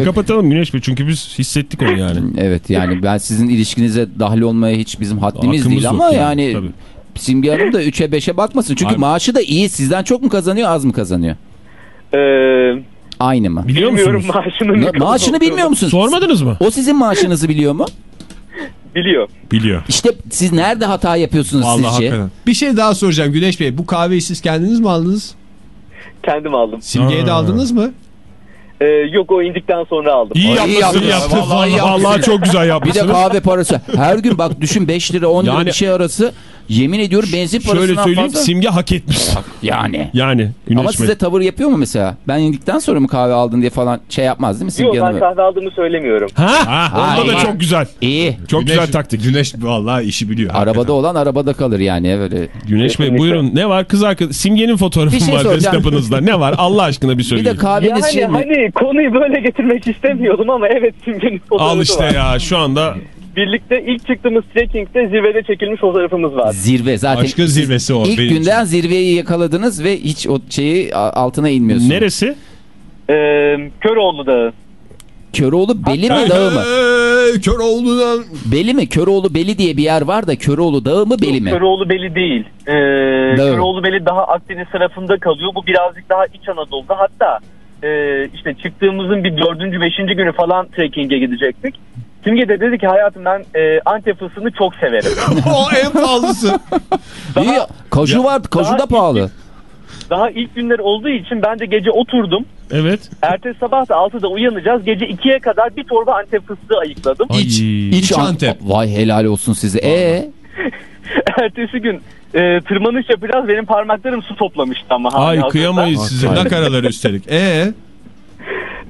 e, kapatalım Güneş Bey çünkü biz hissettik onu yani. Evet yani ben sizin ilişkinize dahil olmaya hiç bizim haddimiz Hakkımız değil yok ama yani, yani, tabii. Simge Hanım da 3'e 5'e bakmasın. Çünkü Abi- maaşı da iyi. Sizden çok mu kazanıyor az mı kazanıyor? Ee, Aynı mı? Biliyor bilmiyorum musunuz? maaşının ne kadar maaşını olduğunu. bilmiyor musunuz? Sormadınız mı? O sizin maaşınızı biliyor mu? Biliyor. Biliyor. İşte siz nerede hata yapıyorsunuz Vallahi sizce? hakikaten. Bir şey daha soracağım Güneş Bey. Bu kahveyi siz kendiniz mi aldınız? Kendim aldım. Simge'ye de aldınız mı? Ee, yok o indikten sonra aldım. İyi iyi yapmışsın. yapmışsın. Vallahi, Vallahi yapmışsın. çok güzel Bir de kahve parası. Her gün bak düşün 5 lira 10 lira Yani- bir şey arası. Yemin ediyorum benzin Şöyle parasından söyleyeyim fazla. Simge hak etmiş. Yani. Yani Güneş Ama size tavır yapıyor mu mesela? Ben indikten sonra mı kahve aldın diye falan şey yapmaz değil mi Simge Yok ben kahve aldığımı söylemiyorum. Ha? Onda da çok güzel. İyi. Çok Güneş, güzel taktik. Güneş vallahi işi biliyor. Arabada olan arabada kalır yani böyle. Güneş Bey buyurun. Ne var? Kız arkadaş Simge'nin fotoğrafı Bir şey var soracağım. desktop'ınızda. Ne var? Allah aşkına bir Bir söyleyin. de kahveniz Yani şey mi? hani konuyu böyle getirmek istemiyordum ama evet Simge'nin fotoğrafı Al işte var. ya şu anda Birlikte ilk çıktığımız trekkingde zirvede çekilmiş fotoğrafımız var. Zirve zaten. Aşkın zirvesi o. İlk benim günden zirveyi yakaladınız ve hiç o şeyi altına inmiyorsunuz. neresi? Ee, Köroğlu Dağı. Köroğlu Beli mi için. dağı mı? Kör olduğundan. Beli mi? Köroğlu Beli diye bir yer var da Köroğlu dağı mı Beli mi? Köroğlu Beli değil. Ee, Dağı. Köroğlu Beli daha Akdeniz tarafında kalıyor. Bu birazcık daha İç Anadolu'da. Hatta e, işte çıktığımızın bir dördüncü, beşinci günü falan trekking'e gidecektik. Simge de dedi ki hayatım ben e, Antep fıstığını çok severim. o en pahalısı. İyi, kaju var. Kaju daha da pahalı. Daha ilk günler olduğu için ben de gece oturdum. Evet. Ertesi sabah da 6'da uyanacağız. Gece 2'ye kadar bir torba Antep fıstığı ayıkladım. İç. Ay. İç Antep. Vay helal olsun size. E Ertesi gün e, tırmanış yapacağız. Benim parmaklarım su toplamıştı ama. Ay kıyamayız size. Tırnak araları üstelik. Ee,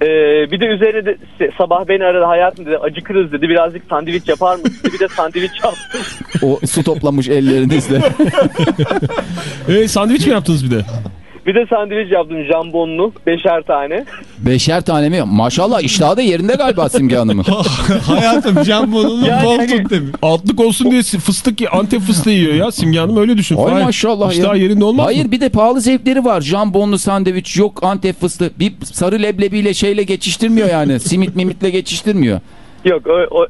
E, bir de üzerine de sabah beni aradı hayatım dedi acıkırız dedi. Birazcık sandviç yapar mısın? dedi. Bir de sandviç yaptım. o su toplamış ellerinizle. Ee, sandviç mi yaptınız bir de? Bir de sandviç yaptım jambonlu. Beşer tane. Beşer tane mi? Maşallah iştahı da yerinde galiba Simge Hanım'ın. hayatım jambonunu Yani bol hani- tut demiş. Altlık olsun diye fıstık Antep fıstığı yiyor ya. Simge Hanım öyle düşün. Ay Fahir. maşallah İştah ya. yerinde olmaz Hayır mı? bir de pahalı zevkleri var. Jambonlu sandviç yok Antep fıstığı. Bir sarı leblebiyle şeyle geçiştirmiyor yani. Simit mimitle geçiştirmiyor. Yok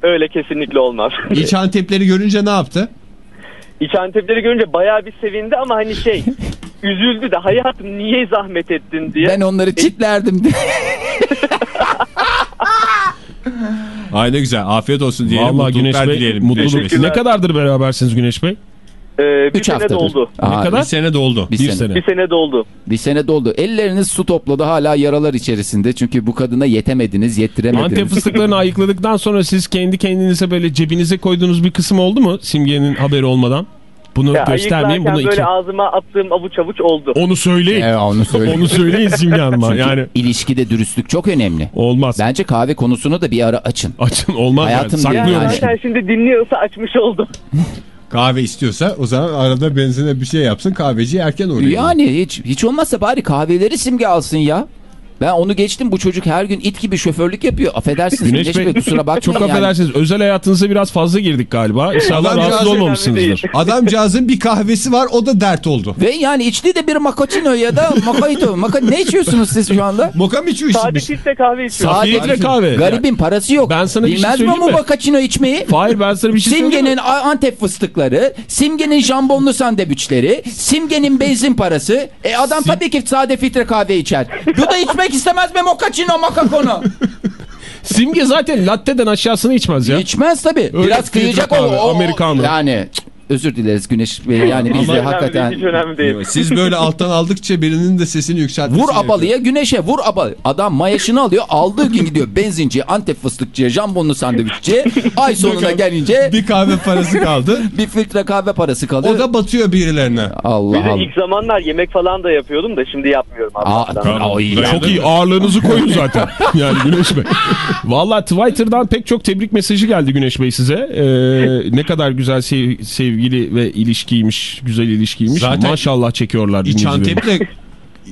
öyle kesinlikle olmaz. İç Antepleri görünce ne yaptı? İç Antepleri görünce bayağı bir sevindi ama hani şey üzüldü de hayatım niye zahmet ettin diye. Ben onları çitlerdim. Ay ne güzel. Afiyet olsun diyelim. Vallahi Güneş mutluluklar Bey dileyelim. mutluluk. Güneş. Ne kadardır berabersiniz Güneş Bey? Ee, bir Üç sene haftadır. doldu. Aa, Bir sene doldu. Bir, Bir sene. sene. Bir sene doldu. Bir sene doldu. Elleriniz su topladı hala yaralar içerisinde. Çünkü bu kadına yetemediniz, yettiremediniz. Antep fıstıklarını ayıkladıktan sonra siz kendi kendinize böyle cebinize koyduğunuz bir kısım oldu mu simgenin haberi olmadan? Bunu Ya, göstermeyin bunu böyle iki. ağzıma attığım avuç avuç oldu. Onu söyleyin. Evet, onu söyleyeyim. Onu söyleyin Simge Hanım'a. Yani ilişkide dürüstlük çok önemli. olmaz. Bence kahve konusunu da bir ara açın. Açın olmaz. Hayatım yani. Saklıyorum. yani. Zaten şimdi dinliyorsa açmış oldum. Kahve istiyorsa o zaman arada benzine bir şey yapsın kahveci erken uğrayın. Yani hiç hiç olmazsa bari kahveleri simge alsın ya. Ben onu geçtim bu çocuk her gün it gibi şoförlük yapıyor. Affedersiniz Güneş Bey, kusura bakmayın Çok yani. affedersiniz. Özel hayatınıza biraz fazla girdik galiba. İnşallah Adam rahatsız olmamışsınızdır. Adamcağızın bir kahvesi var o da dert oldu. Ve yani içtiği de bir macchiato ya da macchiato. Maka ne içiyorsunuz siz şu anda? Moka mı içiyor Sade filtre kahve içiyorum. Sade filtre kahve. Garibin parası yok. Ben sana bir şey Bilmez mi mi? macchiato içmeyi? Hayır ben sana bir şey söyleyeyim Simge'nin Antep fıstıkları, Simge'nin jambonlu sandviçleri, Simge'nin benzin parası. E adam tabii ki sade filtre kahve içer. Bu da içmek istemez mi mochaccino makakono? Simge zaten latte'den aşağısını içmez ya. İçmez tabii. Öyle Biraz kıyacak o, o- o- Americano. Yani cık, özür dileriz Güneş Bey. Yani biz de hakikaten... hiç önemli değil. Siz böyle alttan aldıkça birinin de sesini yükseltmesi Vur abalıya güneşe vur abalı. Adam mayasını alıyor aldığı gün gidiyor benzinciye Antep fıstıkçıya jambonlu sandviççiye ay sonuna gelince Bir kahve parası kaldı. bir filtre kahve parası kalıyor. O da batıyor birilerine. Allah Bir de Allah. ilk zamanlar yemek falan da yapıyordum da şimdi yapmıyorum Aa, Allah'tan. ay, Çok iyi ağırlığınızı koyun zaten. Yani Güneş Bey. Valla Twitter'dan pek çok tebrik mesajı geldi Güneş Bey size. Ee, ne kadar güzel sev- sevgili ve ilişkiymiş, güzel ilişkiymiş. Zaten Maşallah çekiyorlar. İç. Antep'le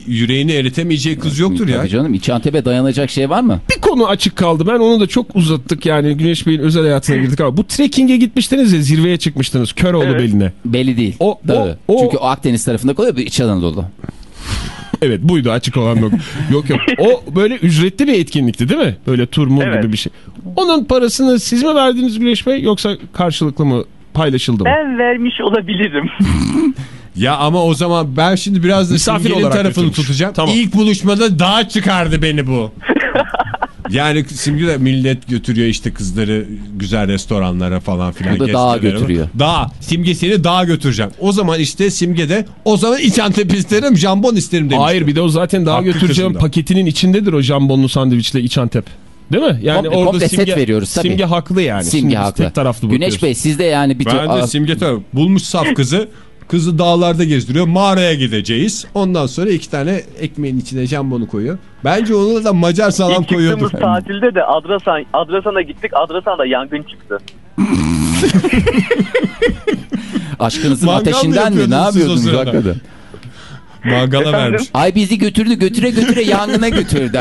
yüreğini eritemeyeceği kız yoktur ya. Tabii canım İç Antep'e dayanacak şey var mı? Bir konu açık kaldı. Ben onu da çok uzattık yani Güneş Bey'in özel hayatına girdik ama bu trekking'e gitmiştiniz ya zirveye çıkmıştınız Köroğlu Evet. beline. Belli değil. O- o- o- Çünkü o Akdeniz tarafında kalıyor bir İç Anadolu. Evet buydu açık olan nokta. yok yok. O böyle ücretli bir etkinlikti değil mi? Böyle tur mur Evet. gibi bir şey. Onun parasını siz mi verdiniz Güneş Bey yoksa karşılıklı mı paylaşıldı mı? Ben vermiş olabilirim. Ya ama o zaman ben şimdi biraz da Misafir Simge'nin olarak tarafını götürmüş. tutacağım. Tamam. İlk buluşmada dağa çıkardı beni bu. yani Simge de millet götürüyor işte kızları güzel restoranlara falan filan. O da dağa götürüyor. Dağ. Simge seni dağa götüreceğim. O zaman işte Simge de o zaman iç antep isterim jambon isterim demiş. Hayır bir de o zaten daha Hakkı götüreceğim kızında. paketinin içindedir o jambonlu sandviçle iç Antep. Değil mi? Yani Komple- orada komple set simge, veriyoruz tabii. simge haklı yani. Simge Şimdi haklı. Tek taraflı Güneş. Bey siz de yani bir Ben de Simge tabii bulmuş saf kızı. Kızı dağlarda gezdiriyor. Mağaraya gideceğiz. Ondan sonra iki tane ekmeğin içine jambonu koyuyor. Bence onu da Macar salam İlk koyuyordur. çıktığımız tatilde de Adrasan, Adrasan'a gittik. Adrasan'da yangın çıktı. aşkınızın Mangal ateşinden mi? Ne yapıyordunuz hakikaten? Mangala vermiş. Ay bizi götürdü götüre götüre yangına götürdü.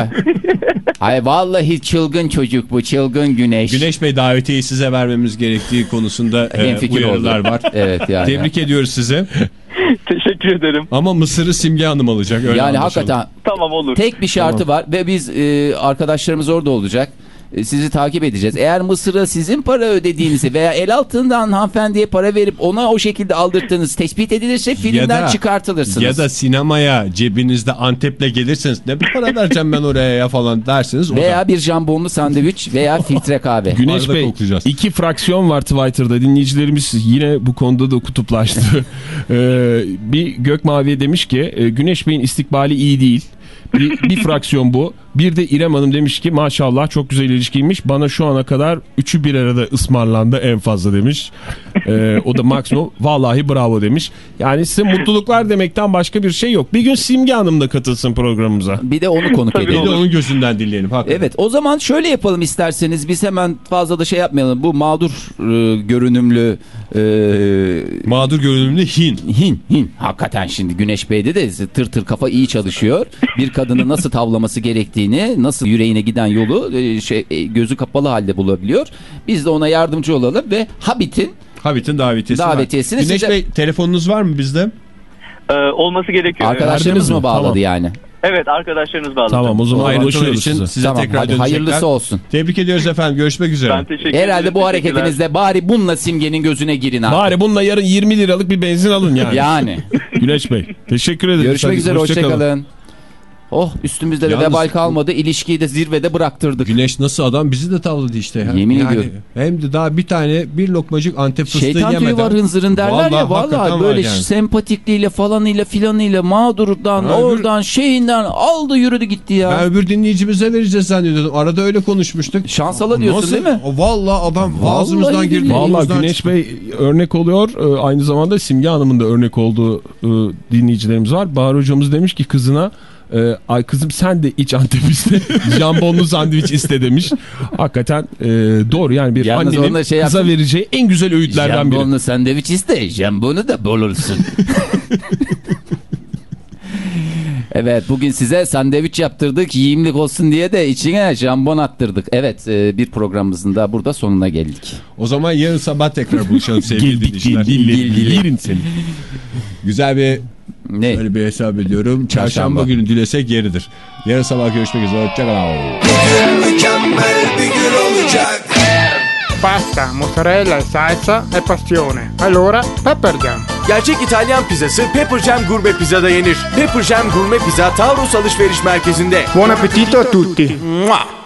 Ay vallahi çılgın çocuk bu çılgın güneş. Güneş Bey davetiyeyi size vermemiz gerektiği konusunda e, uyarılar oldu. var. Evet yani. Tebrik ediyoruz sizi. Teşekkür ederim. Ama Mısır'ı Simge Hanım alacak. Öyle Yani anlaşalım. hakikaten Tamam olur. tek bir şartı var ve biz e, arkadaşlarımız orada olacak. E, Sizi takip edeceğiz. Eğer Mısır'a sizin para ödediğinizi veya el altından hanımefendiye para verip ona o şekilde aldırdığınız tespit edilirse filmden çıkartılırsınız. Ya da sinemaya cebinizde Antep'le gelirseniz ne bir para vereceğim ben oraya ya falan derseniz o da. veya bir jambonlu sandviç veya filtre kahve. Güneş Bey koklayacağız. iki fraksiyon var Twitter'da dinleyicilerimiz yine bu konuda da kutuplaştı. Ee, bir Gökmavi demiş ki e, Güneş Bey'in istikbali iyi değil. Bir, bir fraksiyon bu. Bir de İrem Hanım demiş ki maşallah çok güzel ilişkiymiş. Bana şu ana kadar üçü bir arada ısmarlandı en fazla demiş. Ee, o da maksimum. Vallahi bravo demiş. Yani size mutluluklar demekten başka bir şey yok. Bir gün Simge Hanım da katılsın programımıza. Bir de onu konuk edelim. Bir de onun gözünden dinleyelim. Hakikaten. Evet o zaman şöyle yapalım isterseniz biz hemen fazla da şey yapmayalım. Bu mağdur e, görünümlü e, Mağdur görünümlü Hin. Hin, hin. Hakikaten şimdi Güneş Bey'de de tır tır kafa iyi çalışıyor. Bir kadını nasıl tavlaması gerektiğini, nasıl yüreğine giden yolu e, şey, e, gözü kapalı halde bulabiliyor. Biz de ona yardımcı olalım ve Habit'in Habit'in davetiyesi Davetiyesini. Güneş size- Bey telefonunuz var mı bizde? Ee, olması gerekiyor. arkadaşlarımız mi? mı bağladı Tamam. yani? Evet arkadaşlarınız bağladı. Tamam o zaman Ayrıntılar ulaşıyoruz için size. size Tamam tekrar hadi dönecekler. hayırlısı olsun. Tebrik ediyoruz efendim. Görüşmek üzere. Ben teşekkür ederim. Herhalde bu hareketinizde bari bununla simgenin gözüne girin abi. Bari bununla yarın 20 liralık bir benzin alın yani. Yani. Güneş Bey teşekkür ederim. Görüşmek Hadi üzere hoşça kalın. hoşçakalın. Oh üstümüzde de vebal kalmadı. İlişkiyi de zirvede bıraktırdık. Güneş nasıl adam bizi de tavladı işte. Ya. Yemin Yani ediyorum. Hem de daha bir tane bir lokmacık antep fıstığı Şeytan yemeden. tüyü var hınzırın derler ya vallahi var böyle yani. sempatikliğiyle falanıyla filanıyla mağdurdan öbür- oradan şeyinden aldı yürüdü gitti ya. Ben öbür dinleyicimize vereceğiz zannediyordum. Arada öyle konuşmuştuk. Şansala diyorsun Nasıl? değil mi? Vallahi adam ağzımızdan girdi. Valla Güneş çıktı. Bey örnek oluyor. Ee, Aynı zamanda Simge Hanım'ın da örnek olduğu e, dinleyicilerimiz var. Bahar hocamız demiş ki kızına e, ay kızım sen de iç antep iste. Jambonlu sandviç iste demiş. Hakikaten e, doğru yani bir Yalnız annenin şey kıza vereceği en güzel öğütlerden biri. Jambonlu sandviç iste. Jambonu da bol olsun. evet bugün size sandviç yaptırdık. Yiyimlik olsun diye de içine jambon attırdık. Evet e, bir programımızın da burada sonuna geldik. O zaman yarın sabah tekrar buluşalım sevgili Geldik dinleyiciler. dilli yerin seni. Güzel bir Ne? böyle bir hesap ediyorum. Çarşamba, Çarşamba. günü dilesek yeridir. Yarın sabah görüşmek üzere. Hoşçakalın. Mükemmel bir gün olacak. Pasta, mozzarella salsa e passione. Allora, Pepper Jam. Gerçek İtalyan pizzası Pepper Jam Gurme Pizza'da yenir. Pepper Jam Gurme Pizza Taurus Alışveriş Merkezi'nde. Buon appetito a tutti. Mua!